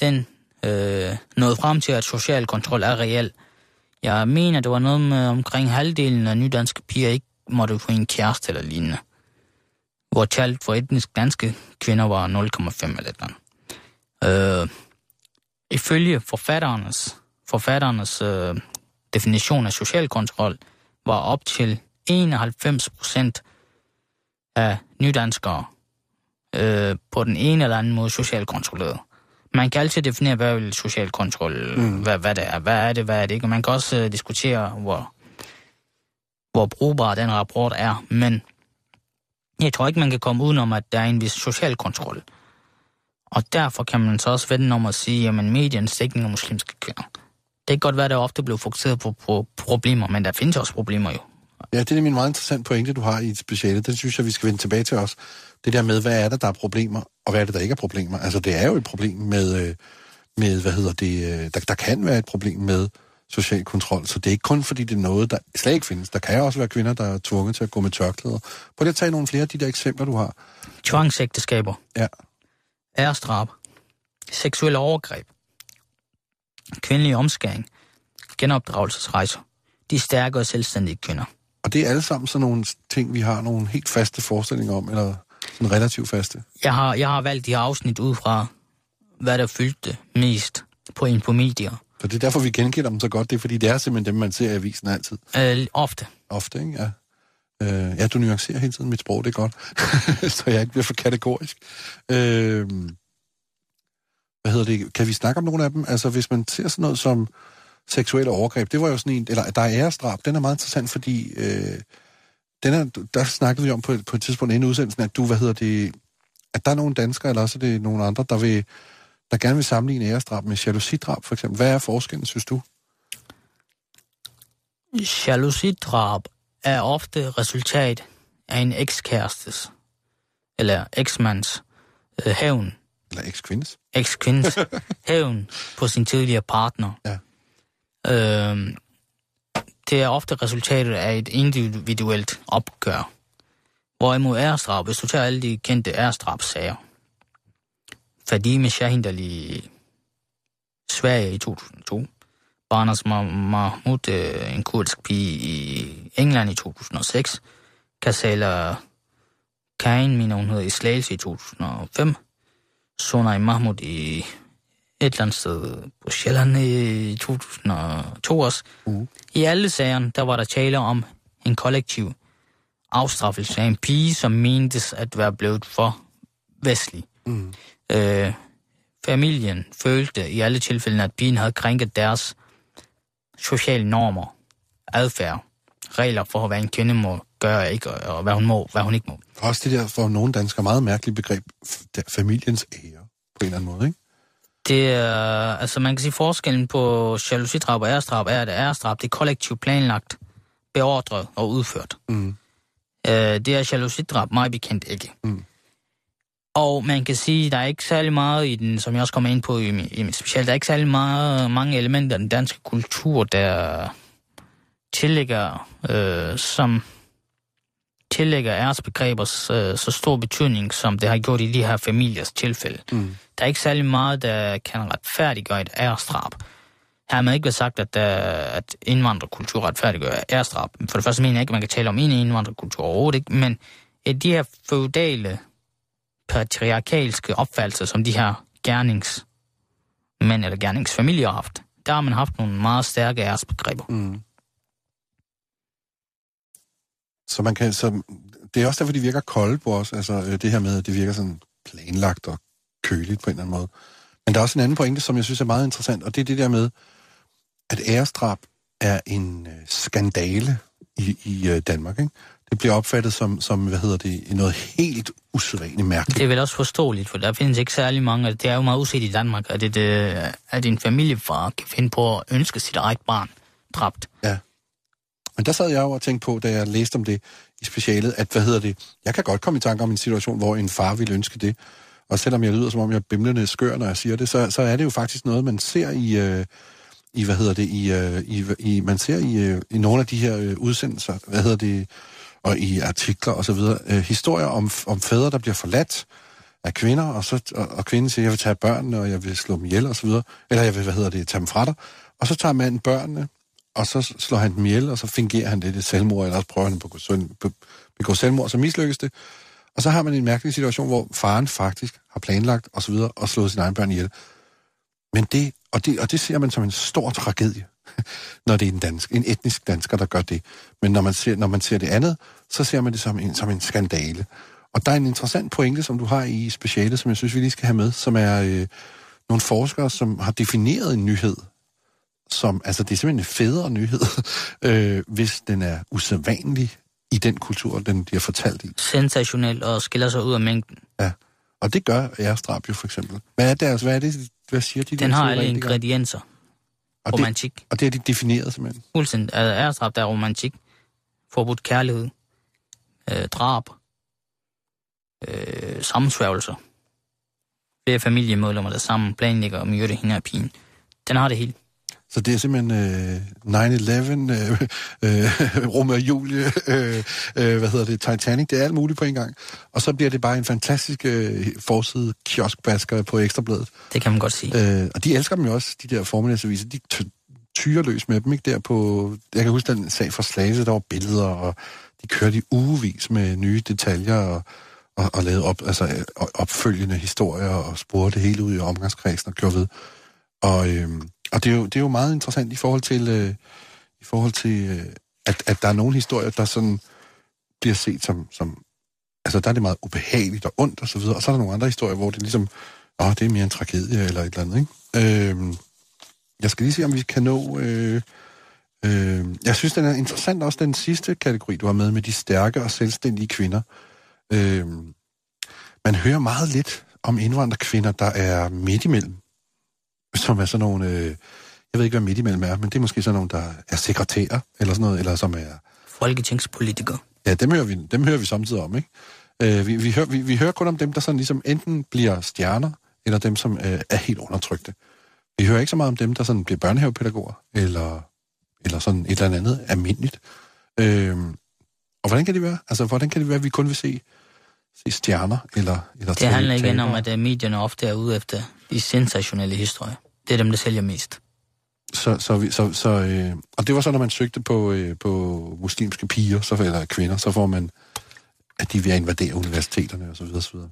Speaker 5: den øh, nåede frem til, at social kontrol er reelt jeg mener, det var noget med omkring halvdelen af nydanske piger ikke måtte få en kæreste eller lignende. Hvor tallet for etnisk danske kvinder var 0,5 eller andet. Øh, ifølge forfatternes, forfatternes øh, definition af social kontrol, var op til 91 procent af nydanskere øh, på den ene eller anden måde socialt kontrolleret man kan altid definere, hvad vil social kontrol, mm. hvad, hvad det er, hvad er det, hvad er det ikke, og man kan også uh, diskutere, hvor, hvor brugbar den rapport er, men jeg tror ikke, man kan komme udenom, at der er en vis social kontrol. Og derfor kan man så også vende om at sige, at mediens dækning af muslimske kvinder. Det kan godt være, at der ofte bliver fokuseret på, på problemer, men der findes også problemer jo.
Speaker 4: Ja, det er min meget interessant pointe, du har i et speciale. Den synes jeg, vi skal vende tilbage til os. Det der med, hvad er det, der er problemer, og hvad er det, der ikke er problemer. Altså, det er jo et problem med, øh, med hvad hedder det, øh, der, der kan være et problem med social kontrol. Så det er ikke kun, fordi det er noget, der slet ikke findes. Der kan også være kvinder, der er tvunget til at gå med tørklæder. Prøv lige at tage nogle flere af de der eksempler, du har.
Speaker 5: Tvangsægteskaber.
Speaker 4: Ja.
Speaker 5: Ærestrap. Seksuelle overgreb. Kvindelig omskæring. Genopdragelsesrejser. De stærke og selvstændige kvinder.
Speaker 4: Og det er alle sammen sådan nogle ting, vi har nogle helt faste forestillinger om, eller sådan relativt faste?
Speaker 5: Jeg har, jeg har valgt de her afsnit ud fra, hvad der fyldte mest på Infomedia.
Speaker 4: Så det er derfor, vi genkender dem så godt. Det er, fordi det er simpelthen dem, man ser i avisen altid.
Speaker 5: Øh, ofte.
Speaker 4: Ofte, ikke? Ja. Øh, ja, du nuancerer hele tiden mit sprog, det er godt. (laughs) så jeg ikke bliver for kategorisk. Øh, hvad hedder det? Kan vi snakke om nogle af dem? Altså, hvis man ser sådan noget som seksuelle overgreb, det var jo sådan en, eller der er æresdrab, den er meget interessant, fordi øh, den er, der snakkede vi om på, på et tidspunkt inden udsendelsen, at du, hvad hedder det, at der er nogle danskere, eller også er det nogle andre, der, vil, der gerne vil sammenligne æresdrab med jalousidrab, for eksempel. Hvad er forskellen, synes du?
Speaker 5: Jalousidrab er ofte resultat af en ekskærestes, eller eksmands øh, hævn.
Speaker 4: Eller ekskvindes.
Speaker 5: Ekskvindes (laughs) hævn på sin tidligere partner.
Speaker 4: Ja.
Speaker 5: Øh, det er ofte resultatet af et individuelt opgør. Hvorimod ærestrap, hvis du tager alle de kendte ærestrap-sager, Fadime Shahin i Sverige i 2002, Barnas Mahmoud, øh, en kurdisk pige i England i 2006, Kasala Kain, min hun hedder i Slagelse i 2005, Sonai Mahmoud i et eller andet sted på Sjælland i 2002 også. Uh. I alle sagerne, der var der tale om en kollektiv afstraffelse af en pige, som mentes at være blevet for vestlig. Mm. Øh, familien følte i alle tilfælde, at pigen havde krænket deres sociale normer, adfærd, regler for, hvad en kvinde må gøre ikke, og hvad hun må, hvad hun ikke må.
Speaker 4: Også det der for nogle danskere meget mærkelige begreb, familiens ære, på en eller anden måde, ikke?
Speaker 5: Det er, altså man kan sige, forskellen på jalousidrab og ærestrab er, at ærestrab det er kollektivt planlagt, beordret og udført. Mm. Øh, det er jalousidrab meget bekendt ikke. Mm. Og man kan sige, der er ikke særlig meget i den, som jeg også kommer ind på i, i mit special, der er ikke særlig meget, mange elementer af den danske kultur, der tillægger, øh, som tillægger æresbegreber øh, så stor betydning, som det har gjort i de her familiers tilfælde. Mm. Der er ikke særlig meget, der kan retfærdiggøre et æresdrab. Her har man ikke sagt, at, uh, at indvandrerkultur retfærdiggør ærstrap. For det første mener jeg ikke, at man kan tale om en indvandrerkultur overhovedet ikke, men uh, de her feudale, patriarkalske opfattelser, som de her gerningsmænd eller gerningsfamilier har haft, der har man haft nogle meget stærke æresbegreber.
Speaker 4: Mm. Så man kan, så det er også derfor, de virker kolde på os. Altså øh, det her med, at det virker sådan planlagt og køligt på en eller anden måde. Men der er også en anden pointe, som jeg synes er meget interessant, og det er det der med, at ærestrap er en øh, skandale i, i øh, Danmark. Ikke? Det bliver opfattet som, som, hvad hedder det, noget helt usædvanligt mærkeligt.
Speaker 5: Det er vel også forståeligt, for der findes ikke særlig mange. Det er jo meget uset i Danmark, at, det, at en familiefar kan finde på at ønske sit eget barn dræbt.
Speaker 4: Ja. Men der sad jeg jo og tænkte på, da jeg læste om det i specialet, at hvad hedder det, jeg kan godt komme i tanke om en situation, hvor en far ville ønske det. Og selvom jeg lyder, som om jeg er bimlende skør, når jeg siger det, så, så er det jo faktisk noget, man ser i, øh, i hvad hedder det, i, øh, i, i man ser i, øh, i nogle af de her øh, udsendelser, hvad hedder det, og i artikler og så videre, øh, historier om, om fædre, der bliver forladt af kvinder, og, så, og, og kvinden siger, jeg vil tage børnene, og jeg vil slå dem ihjel og så videre, eller jeg vil, hvad hedder det, tage dem fra dig, og så tager manden børnene, og så slår han dem ihjel, og så fungerer han det, det selvmord, eller også prøver han at begå selvmord, så mislykkes det. Og så har man en mærkelig situation, hvor faren faktisk har planlagt og så videre, og slået sine egne børn ihjel. Men det, og det, og det ser man som en stor tragedie, (laughs) når det er en, dansk, en etnisk dansker, der gør det. Men når man ser, når man ser det andet, så ser man det som en, som en skandale. Og der er en interessant pointe, som du har i specialet, som jeg synes, vi lige skal have med, som er øh, nogle forskere, som har defineret en nyhed som, altså det er simpelthen en federe nyhed, (laughs) øh, hvis den er usædvanlig i den kultur, den bliver fortalt i.
Speaker 5: Sensationel og skiller sig ud af mængden.
Speaker 4: Ja, og det gør Ærstrap jo for eksempel. Hvad er, deres, hvad er det, hvad siger de?
Speaker 5: Den har alle ingredienser.
Speaker 4: Og
Speaker 5: romantik.
Speaker 4: Det, og det er de defineret simpelthen?
Speaker 5: Fuldstændig. Ærstrap, der er romantik. Forbudt kærlighed. Øh, drab. Øh, sammensværgelser. Flere familiemedlemmer, der sammen planlægger og myrde hende af pigen. Den har det hele.
Speaker 4: Så det er simpelthen øh, 9-11, øh, øh, Romeo Julie, øh, øh, hvad hedder det, Titanic, det er alt muligt på en gang. Og så bliver det bare en fantastisk øh, forside kioskbasker på Ekstrabladet.
Speaker 5: Det kan man godt sige.
Speaker 4: Øh, og de elsker dem jo også, de der formiddagsaviser. De tyrer løs med dem, ikke? Der på, jeg kan huske den sag fra Slagelse, der var billeder, og de kørte i ugevis med nye detaljer, og, og, og lavede op, altså, opfølgende historier, og spurgte det hele ud i omgangskredsen og gjorde ved. Og, øh, og det, er jo, det er jo meget interessant i forhold til, øh, i forhold til øh, at, at der er nogle historier, der sådan bliver set som, som... Altså, der er det meget ubehageligt og ondt og så videre. Og så er der nogle andre historier, hvor det ligesom... Åh, det er mere en tragedie eller et eller andet, ikke? Øh, jeg skal lige se, om vi kan nå... Øh, øh, jeg synes, den er interessant også, den sidste kategori, du har med, med de stærke og selvstændige kvinder. Øh, man hører meget lidt om indvandrerkvinder, der er midt imellem som er sådan nogle, øh, jeg ved ikke, hvad midt imellem er, men det er måske sådan nogle, der er sekretærer, eller sådan noget, eller som er...
Speaker 5: Folketingspolitikere.
Speaker 4: Ja, dem hører vi, dem hører vi samtidig om, ikke? Øh, vi, vi, hører, vi, vi hører kun om dem, der sådan ligesom enten bliver stjerner, eller dem, som øh, er helt undertrykte. Vi hører ikke så meget om dem, der sådan bliver børnehavepædagoger, eller, eller sådan et eller andet almindeligt. Øh, og hvordan kan det være? Altså, hvordan kan det være, at vi kun vil se, se stjerner, eller, eller
Speaker 5: Det handler igen om, at uh, medierne ofte er ude efter de sensationelle historier. Det er dem, der sælger mest.
Speaker 4: Så, så, så, så øh, og det var så, når man søgte på, øh, på muslimske piger, så, eller kvinder, så får man, at de vil invadere universiteterne og så videre, så videre.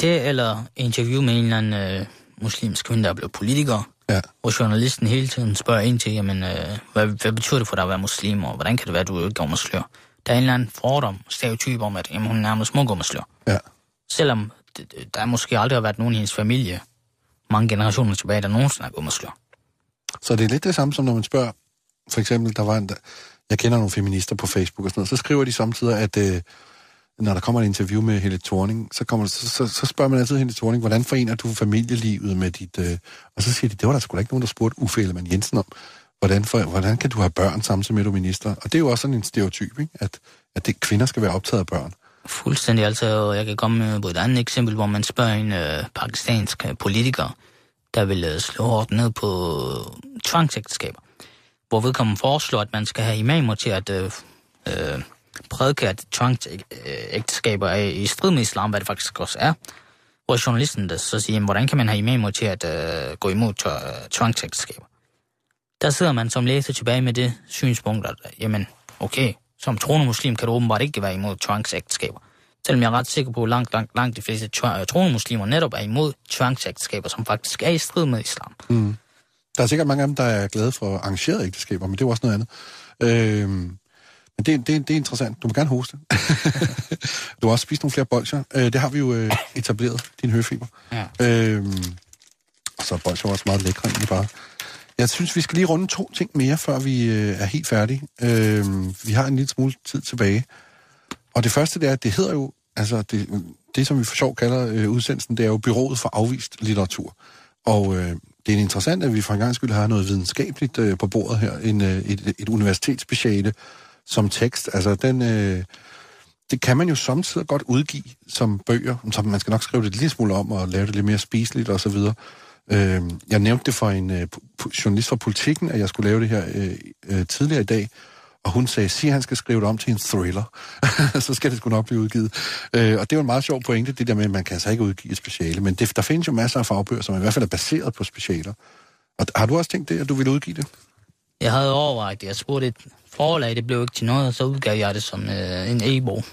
Speaker 5: Det eller interview med en eller anden øh, muslimsk kvinde, der er blevet politiker,
Speaker 4: ja.
Speaker 5: hvor journalisten hele tiden spørger ind til, jamen, øh, hvad, hvad betyder det for dig at være muslim, og hvordan kan det være, at du ikke går med slør? Der er en eller anden fordom, stereotyp om, at jamen, hun nærmest må gå med slør.
Speaker 4: Ja.
Speaker 5: Selvom der måske aldrig har været nogen i hendes familie, mange generationer tilbage, der nogensinde har gået med slør.
Speaker 4: Så det er lidt det samme, som når man spørger, for eksempel, der var en, der, jeg kender nogle feminister på Facebook og sådan noget, så skriver de samtidig, at øh, når der kommer et interview med Helle Thorning, så, kommer, så, så, så spørger man altid Helle Thorning, hvordan forener du familielivet med dit... Øh, og så siger de, det var der sgu da ikke nogen, der spurgte Uffe Ellemann Jensen om, hvordan, for, hvordan kan du have børn samtidig med, at du minister? Og det er jo også sådan en stereotyp, ikke? At, at det, kvinder skal være optaget af børn.
Speaker 5: Fuldstændig. Altså, jeg kan komme med et andet eksempel, hvor man spørger en øh, pakistansk øh, politiker, der vil øh, slå hårdt ned på øh, tvangsægteskaber. Hvor vedkommende foreslår, at man skal have imamer til at øh, øh, prædike, at tvangsægteskaber er i strid med islam, hvad det faktisk også er. Hvor journalisten der så siger, hvordan kan man have imamer til at øh, gå imod tvangsægteskaber? der sidder man som læser tilbage med det synspunkt, at jamen, okay, som troende muslim kan du åbenbart ikke være imod tvangsægteskaber. Selvom jeg er ret sikker på, at langt, langt, langt de fleste troende muslimer netop er imod tvangsægteskaber, som faktisk er i strid med islam.
Speaker 4: Mm. Der er sikkert mange af dem, der er glade for arrangerede ægteskaber, men det er jo også noget andet. Øh, men det, det, det er interessant. Du må gerne hoste. (laughs) du har også spist nogle flere bolcher. Øh, det har vi jo øh, etableret, din høfeber.
Speaker 5: Ja.
Speaker 4: Øh, og så er bolcher også meget lækre egentlig bare. Jeg synes, vi skal lige runde to ting mere, før vi øh, er helt færdige. Øh, vi har en lille smule tid tilbage. Og det første, det er, at det hedder jo, altså det, det som vi for sjov kalder øh, udsendelsen, det er jo Byrået for Afvist Litteratur. Og øh, det er interessant, at vi for en gang skyld har noget videnskabeligt øh, på bordet her, en, øh, et, et universitetsspeciale som tekst. Altså den... Øh, det kan man jo samtidig godt udgive som bøger, som man skal nok skrive det lidt smule om og lave det lidt mere spiseligt osv. Øh, jeg nævnte det for en øh, journalist fra Politiken, at jeg skulle lave det her øh, øh, tidligere i dag, og hun sagde, at han skal skrive det om til en thriller. (laughs) så skal det sgu nok blive udgivet. Øh, og det var en meget sjov pointe, det der med, at man kan altså ikke udgive speciale. Men det, der findes jo masser af fagbøger, som i hvert fald er baseret på specialer. Og har du også tænkt det, at du ville udgive det?
Speaker 5: Jeg havde overvejet det. Jeg spurgte et forlag, det blev ikke til noget, og så udgav jeg det som øh, en e-bog.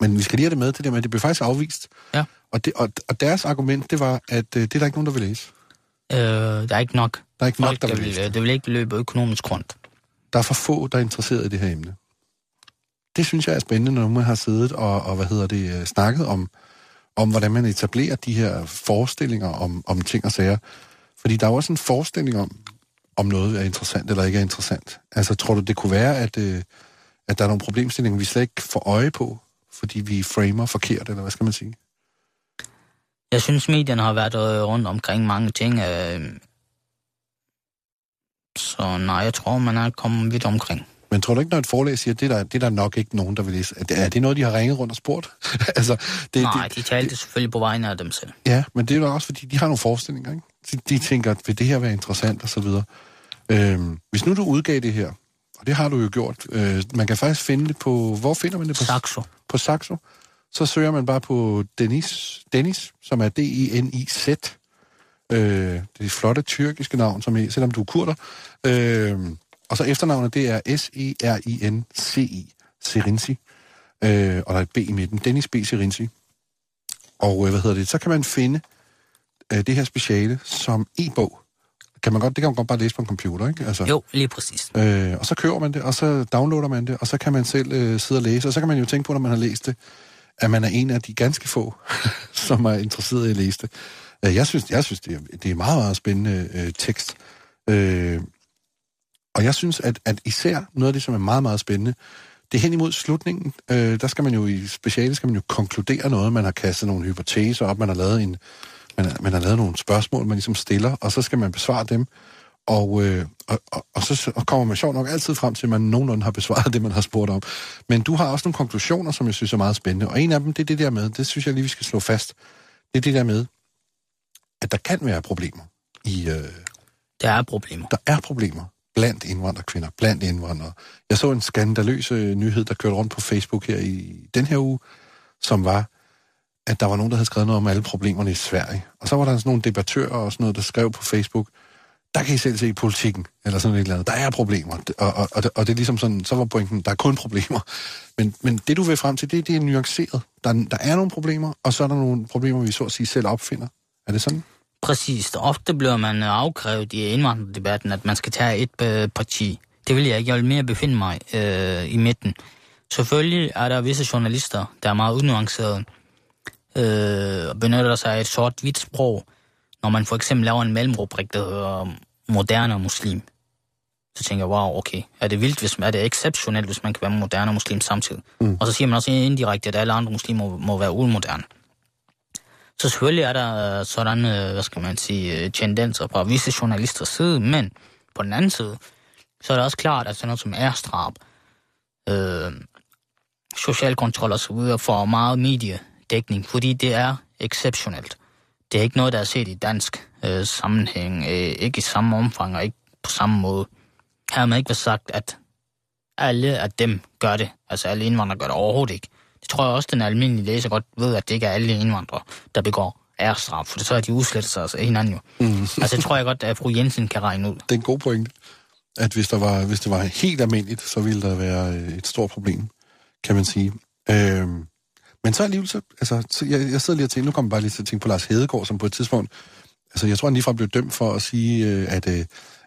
Speaker 4: Men vi skal lige have det med til det at det blev faktisk afvist.
Speaker 5: Ja.
Speaker 4: Og, det, og, og deres argument, det var, at øh, det er der ikke nogen, der vil læse.
Speaker 5: Øh, der er ikke nok.
Speaker 4: Der er ikke
Speaker 5: Folk,
Speaker 4: nok, der
Speaker 5: der
Speaker 4: vil læse.
Speaker 5: vil, det vil ikke løbe økonomisk rundt.
Speaker 4: Der er for få, der er interesseret i det her emne. Det synes jeg er spændende, når man har siddet og, og hvad hedder det, øh, snakket om, om, hvordan man etablerer de her forestillinger om, om ting og sager. Fordi der er jo også en forestilling om, om noget er interessant eller ikke er interessant. Altså, tror du, det kunne være, at, øh, at der er nogle problemstillinger, vi slet ikke får øje på, fordi vi framer forkert, eller hvad skal man sige?
Speaker 5: Jeg synes, medierne har været øh, rundt omkring mange ting. Øh, så nej, jeg tror, man er kommet vidt omkring.
Speaker 4: Men tror du ikke, når et forlag siger, at det er der, det er der nok ikke nogen, der vil læse? Er det, er det noget, de har ringet rundt og spurgt? (laughs) altså, det,
Speaker 5: Nej,
Speaker 4: det,
Speaker 5: de talte selvfølgelig på vegne af dem selv.
Speaker 4: Ja, men det er jo også, fordi de har nogle forestillinger, ikke? De, de tænker, vil det her være interessant, og så videre. Øhm, hvis nu du udgav det her, og det har du jo gjort, øh, man kan faktisk finde det på, hvor finder man det? På,
Speaker 5: Saxo.
Speaker 4: På Saxo. Så søger man bare på Dennis, Dennis som er D-I-N-I-Z. Øh, det er det flotte tyrkiske navn, som er, selvom du er kurder. Øh, og så efternavnet, det er S-E-R-I-N-C-I. Serinci. Øh, og der er et B i midten. Dennis B. Serinci. Og øh, hvad hedder det? Så kan man finde øh, det her speciale som e-bog. Kan man godt, det kan man godt bare læse på en computer, ikke? Altså,
Speaker 5: Jo, lige præcis.
Speaker 4: Øh, og så køber man det, og så downloader man det, og så kan man selv øh, sidde og læse, og så kan man jo tænke på, når man har læst det, at man er en af de ganske få, (laughs) som er interesseret i at læse det. Øh, jeg synes, jeg synes det, er, det er meget, meget spændende øh, tekst. Øh, og jeg synes, at, at især noget af det, som er meget, meget spændende, det er hen imod slutningen. Øh, der skal man jo i speciale skal man jo konkludere noget. Man har kastet nogle hypoteser op, man har lavet en, man, man har lavet nogle spørgsmål, man ligesom stiller, og så skal man besvare dem. Og, øh, og, og, og så kommer man sjovt nok altid frem til, at man nogenlunde har besvaret (laughs) det, man har spurgt om. Men du har også nogle konklusioner, som jeg synes er meget spændende. Og en af dem, det er det der med, det synes jeg lige, vi skal slå fast. Det er det der med, at der kan være problemer. I, øh,
Speaker 5: Der er problemer.
Speaker 4: der er problemer blandt indvandrerkvinder, blandt indvandrere. Jeg så en skandaløs nyhed, der kørte rundt på Facebook her i den her uge, som var, at der var nogen, der havde skrevet noget om alle problemerne i Sverige. Og så var der sådan nogle debattører og sådan noget, der skrev på Facebook, der kan I selv se i politikken, eller sådan et eller andet. Der er problemer, og, og, og, det, og det er ligesom sådan, så var pointen, der er kun problemer. Men, men det, du vil frem til, det, det er nuanceret. Der, der er nogle problemer, og så er der nogle problemer, vi så at sige selv opfinder. Er det sådan?
Speaker 5: Præcis. Ofte bliver man afkrævet i indvandrerdebatten, at man skal tage et øh, parti. Det vil jeg ikke. Jeg vil mere befinde mig øh, i midten. Selvfølgelig er der visse journalister, der er meget unuancerede øh, og benytter sig af et sort-hvidt sprog, når man for eksempel laver en mellemrubrik, der hedder moderne muslim. Så tænker jeg, wow, okay, er det vildt, hvis, er det exceptionelt, hvis man kan være moderne muslim samtidig? Mm. Og så siger man også indirekte, at alle andre muslimer må, må være umoderne. Så selvfølgelig er der øh, sådan, øh, hvad skal man sige, øh, tendenser fra visse journalisters side, men på den anden side, så er det også klart, at sådan noget som ærstrab, øh, social kontrol videre får meget mediedækning, fordi det er exceptionelt. Det er ikke noget, der er set i dansk øh, sammenhæng, øh, ikke i samme omfang og ikke på samme måde. Her har man ikke været sagt, at alle af dem gør det. Altså alle indvandrere gør det overhovedet ikke. Det tror jeg også, den almindelige læser godt ved, at det ikke er alle indvandrere, der begår ærestraf, for det så er de udslettet sig altså hinanden jo. Mm. (laughs) altså, det tror jeg godt, at fru Jensen kan regne ud.
Speaker 4: Det er en god pointe, at hvis, der var, hvis det var helt almindeligt, så ville der være øh, et stort problem, kan man sige. Øhm, men så alligevel, så, altså, så jeg, jeg sidder lige og tænker, nu kommer bare lige til at tænke på Lars Hedegaard, som på et tidspunkt, altså jeg tror, han ligefrem blev dømt for at sige, øh, at øh,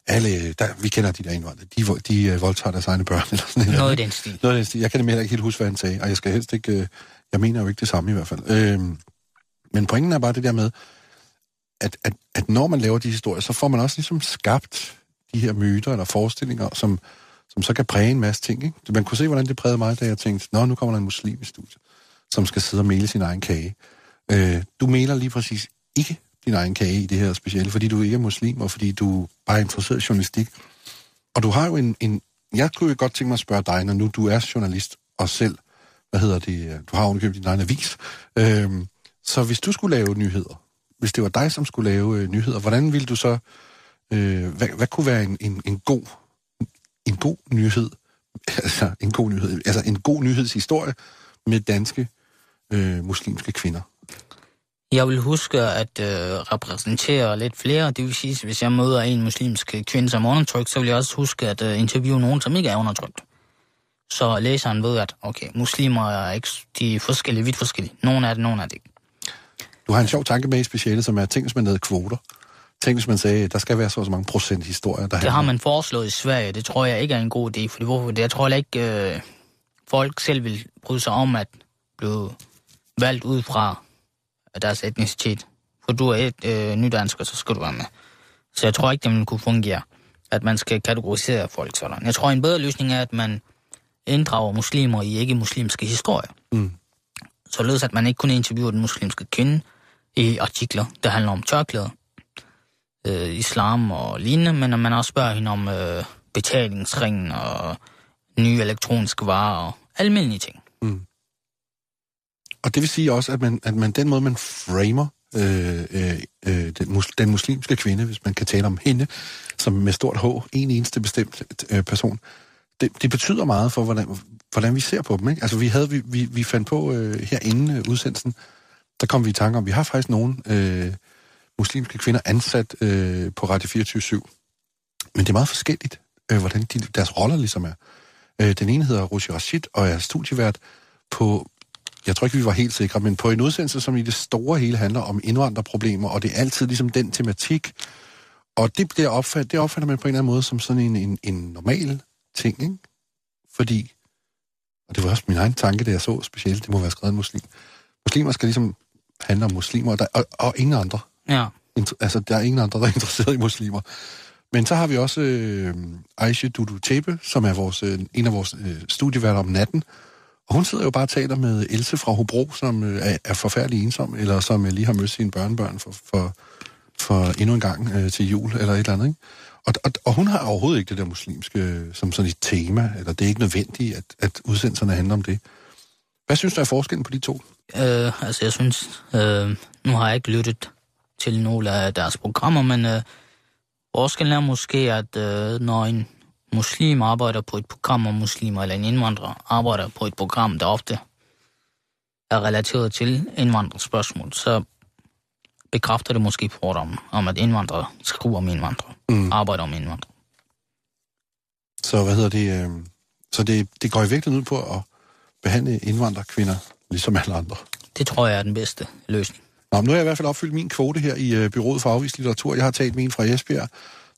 Speaker 4: alle, der, vi kender de der indvandrere, de, de øh, voldtager deres egne børn. (laughs) Eller sådan
Speaker 5: noget i den stil.
Speaker 4: Noget i den stil. Jeg kan nemlig ikke helt huske, hvad han sagde, og jeg skal helst ikke, øh, jeg mener jo ikke det samme i hvert fald. Øh, men pointen er bare det der med, at, at, at når man laver de historier, så får man også ligesom skabt de her myter eller forestillinger, som, som så kan præge en masse ting. Ikke? Man kunne se, hvordan det prægede mig, da jeg tænkte, nå, nu kommer der en muslim i studiet, som skal sidde og male sin egen kage. Øh, du maler lige præcis ikke din egen kage i det her specielle, fordi du ikke er muslim, og fordi du bare er interesseret i journalistik. Og du har jo en, en... Jeg kunne jo godt tænke mig at spørge dig, når nu du er journalist og selv, hvad hedder det, øh, du har underkøbt din egen avis. Øhm, så hvis du skulle lave nyheder, hvis det var dig, som skulle lave øh, nyheder, hvordan ville du så... Øh, hvad, hvad kunne være en, en, en god en god nyhed, (laughs) altså en god nyhed, altså en god nyhedshistorie med danske øh, muslimske kvinder?
Speaker 5: Jeg vil huske at øh, repræsentere lidt flere. Det vil sige, hvis jeg møder en muslimsk kvinde, som er undertrykt, så vil jeg også huske at øh, interviewe nogen, som ikke er undertrykt. Så læseren ved, at okay, muslimer er ikke, de er forskellige, vidt forskellige. Nogle er det, nogle er det ikke.
Speaker 4: Du har en sjov tanke med i specialet, som er, tænk hvis man havde kvoter. Tænk hvis man sagde, at der skal være så, så mange procent historier. Der
Speaker 5: det har man foreslået i Sverige. Det tror jeg ikke er en god idé. Fordi hvorfor? Jeg tror ikke, øh, folk selv vil bryde sig om at blive valgt ud fra deres etnicitet. For du er et øh, nydansker, så skal du være med. Så jeg tror ikke, det vil kunne fungere, at man skal kategorisere folk sådan. Jeg tror, en bedre løsning er, at man inddrager muslimer i ikke-muslimske historier. Mm. Således at man ikke kun interviewer den muslimske kvinde i artikler, der handler om tørklæder, øh, islam og lignende, men at man også spørger hende om øh, betalingsringen og nye elektroniske varer og almindelige ting. Mm.
Speaker 4: Og det vil sige også, at man, at man den måde, man framer øh, øh, øh, den, mus, den muslimske kvinde, hvis man kan tale om hende, som med stort H, en eneste bestemt øh, person, det, det betyder meget for, hvordan, hvordan vi ser på dem. Ikke? Altså, vi, havde, vi, vi, vi fandt på øh, herinde øh, udsendelsen, der kom vi i tanke om, vi har faktisk nogle øh, muslimske kvinder ansat øh, på Radio 24 Men det er meget forskelligt, øh, hvordan de, deres roller ligesom er. Øh, den ene hedder Roshi Rashid og er studievært på jeg tror ikke, vi var helt sikre, men på en udsendelse, som i det store hele handler om indvandrerproblemer, og det er altid ligesom den tematik, og det, det, opfatter, det opfatter man på en eller anden måde som sådan en, en, en normal ting, ikke? Fordi, og det var også min egen tanke, da jeg så specielt, det må være skrevet en muslim. Muslimer skal ligesom handle om muslimer, og, der, og, og ingen andre.
Speaker 5: Ja.
Speaker 4: Inter, altså, der er ingen andre, der er interesseret i muslimer. Men så har vi også øh, Aisha Dudu Tepe, som er vores, øh, en af vores øh, studieværter om natten, og hun sidder jo bare og taler med Else fra Hobro, som øh, er, er forfærdelig ensom, eller som øh, lige har mødt sine børnebørn for, for, for endnu en gang øh, til jul, eller et eller andet, ikke? Og, og, og hun har overhovedet ikke det der muslimske øh, som sådan et tema, eller det er ikke nødvendigt, at, at udsendelserne handler om det. Hvad synes du er forskellen på de to?
Speaker 5: Øh, altså, jeg synes, øh, nu har jeg ikke lyttet til nogle af deres programmer, men øh, forskellen er måske, at øh, når en muslim arbejder på et program om muslimer, eller en indvandrer arbejder på et program, der ofte er relateret til indvandrerspørgsmål, så bekræfter det måske fordomme om, at indvandrere skriver om indvandrere, mm. arbejder om indvandrere.
Speaker 4: Så hvad hedder det? Øh, så det, det går i virkeligheden ud på at behandle indvandrerkvinder ligesom alle andre?
Speaker 5: Det tror jeg er den bedste løsning.
Speaker 4: Nå, nu har jeg i hvert fald opfyldt min kvote her i uh, Byrådet for Afvist Litteratur. Jeg har talt med en fra Esbjerg,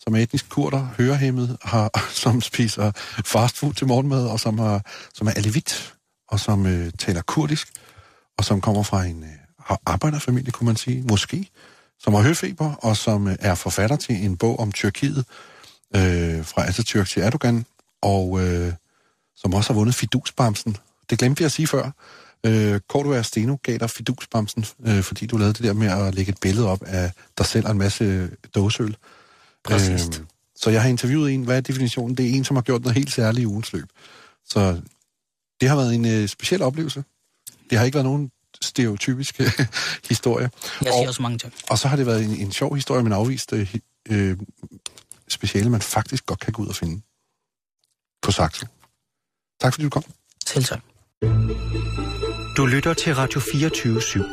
Speaker 4: som er etnisk kurder, hørehæmmet, har, (laughs) som spiser fastfood til morgenmad, og som, har, som er alevit, og som øh, taler kurdisk, og som kommer fra en øh, arbejderfamilie, kunne man sige, måske, som har høfeber, og som øh, er forfatter til en bog om Tyrkiet, øh, fra Atatürk til Erdogan, og øh, som også har vundet Fidusbamsen. Det glemte vi at sige før. Øh, Cordua Steno gav dig fidusbamsen, øh, fordi du lavede det der med at lægge et billede op af dig selv og en masse øh, dåseøl.
Speaker 5: Øh,
Speaker 4: så jeg har interviewet en, hvad er definitionen? Det er en, som har gjort noget helt særligt i ugens løb. Så det har været en øh, speciel oplevelse. Det har ikke været nogen stereotypisk (laughs) historie.
Speaker 5: Jeg siger og, også mange ting.
Speaker 4: Og så har det været en, en sjov historie, men afvist øh, øh, speciale, man faktisk godt kan gå ud og finde på Saxo. Tak fordi du kom.
Speaker 5: Selv tak.
Speaker 3: Du lytter til Radio 24 /7.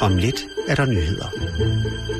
Speaker 3: Om lidt er der nyheder.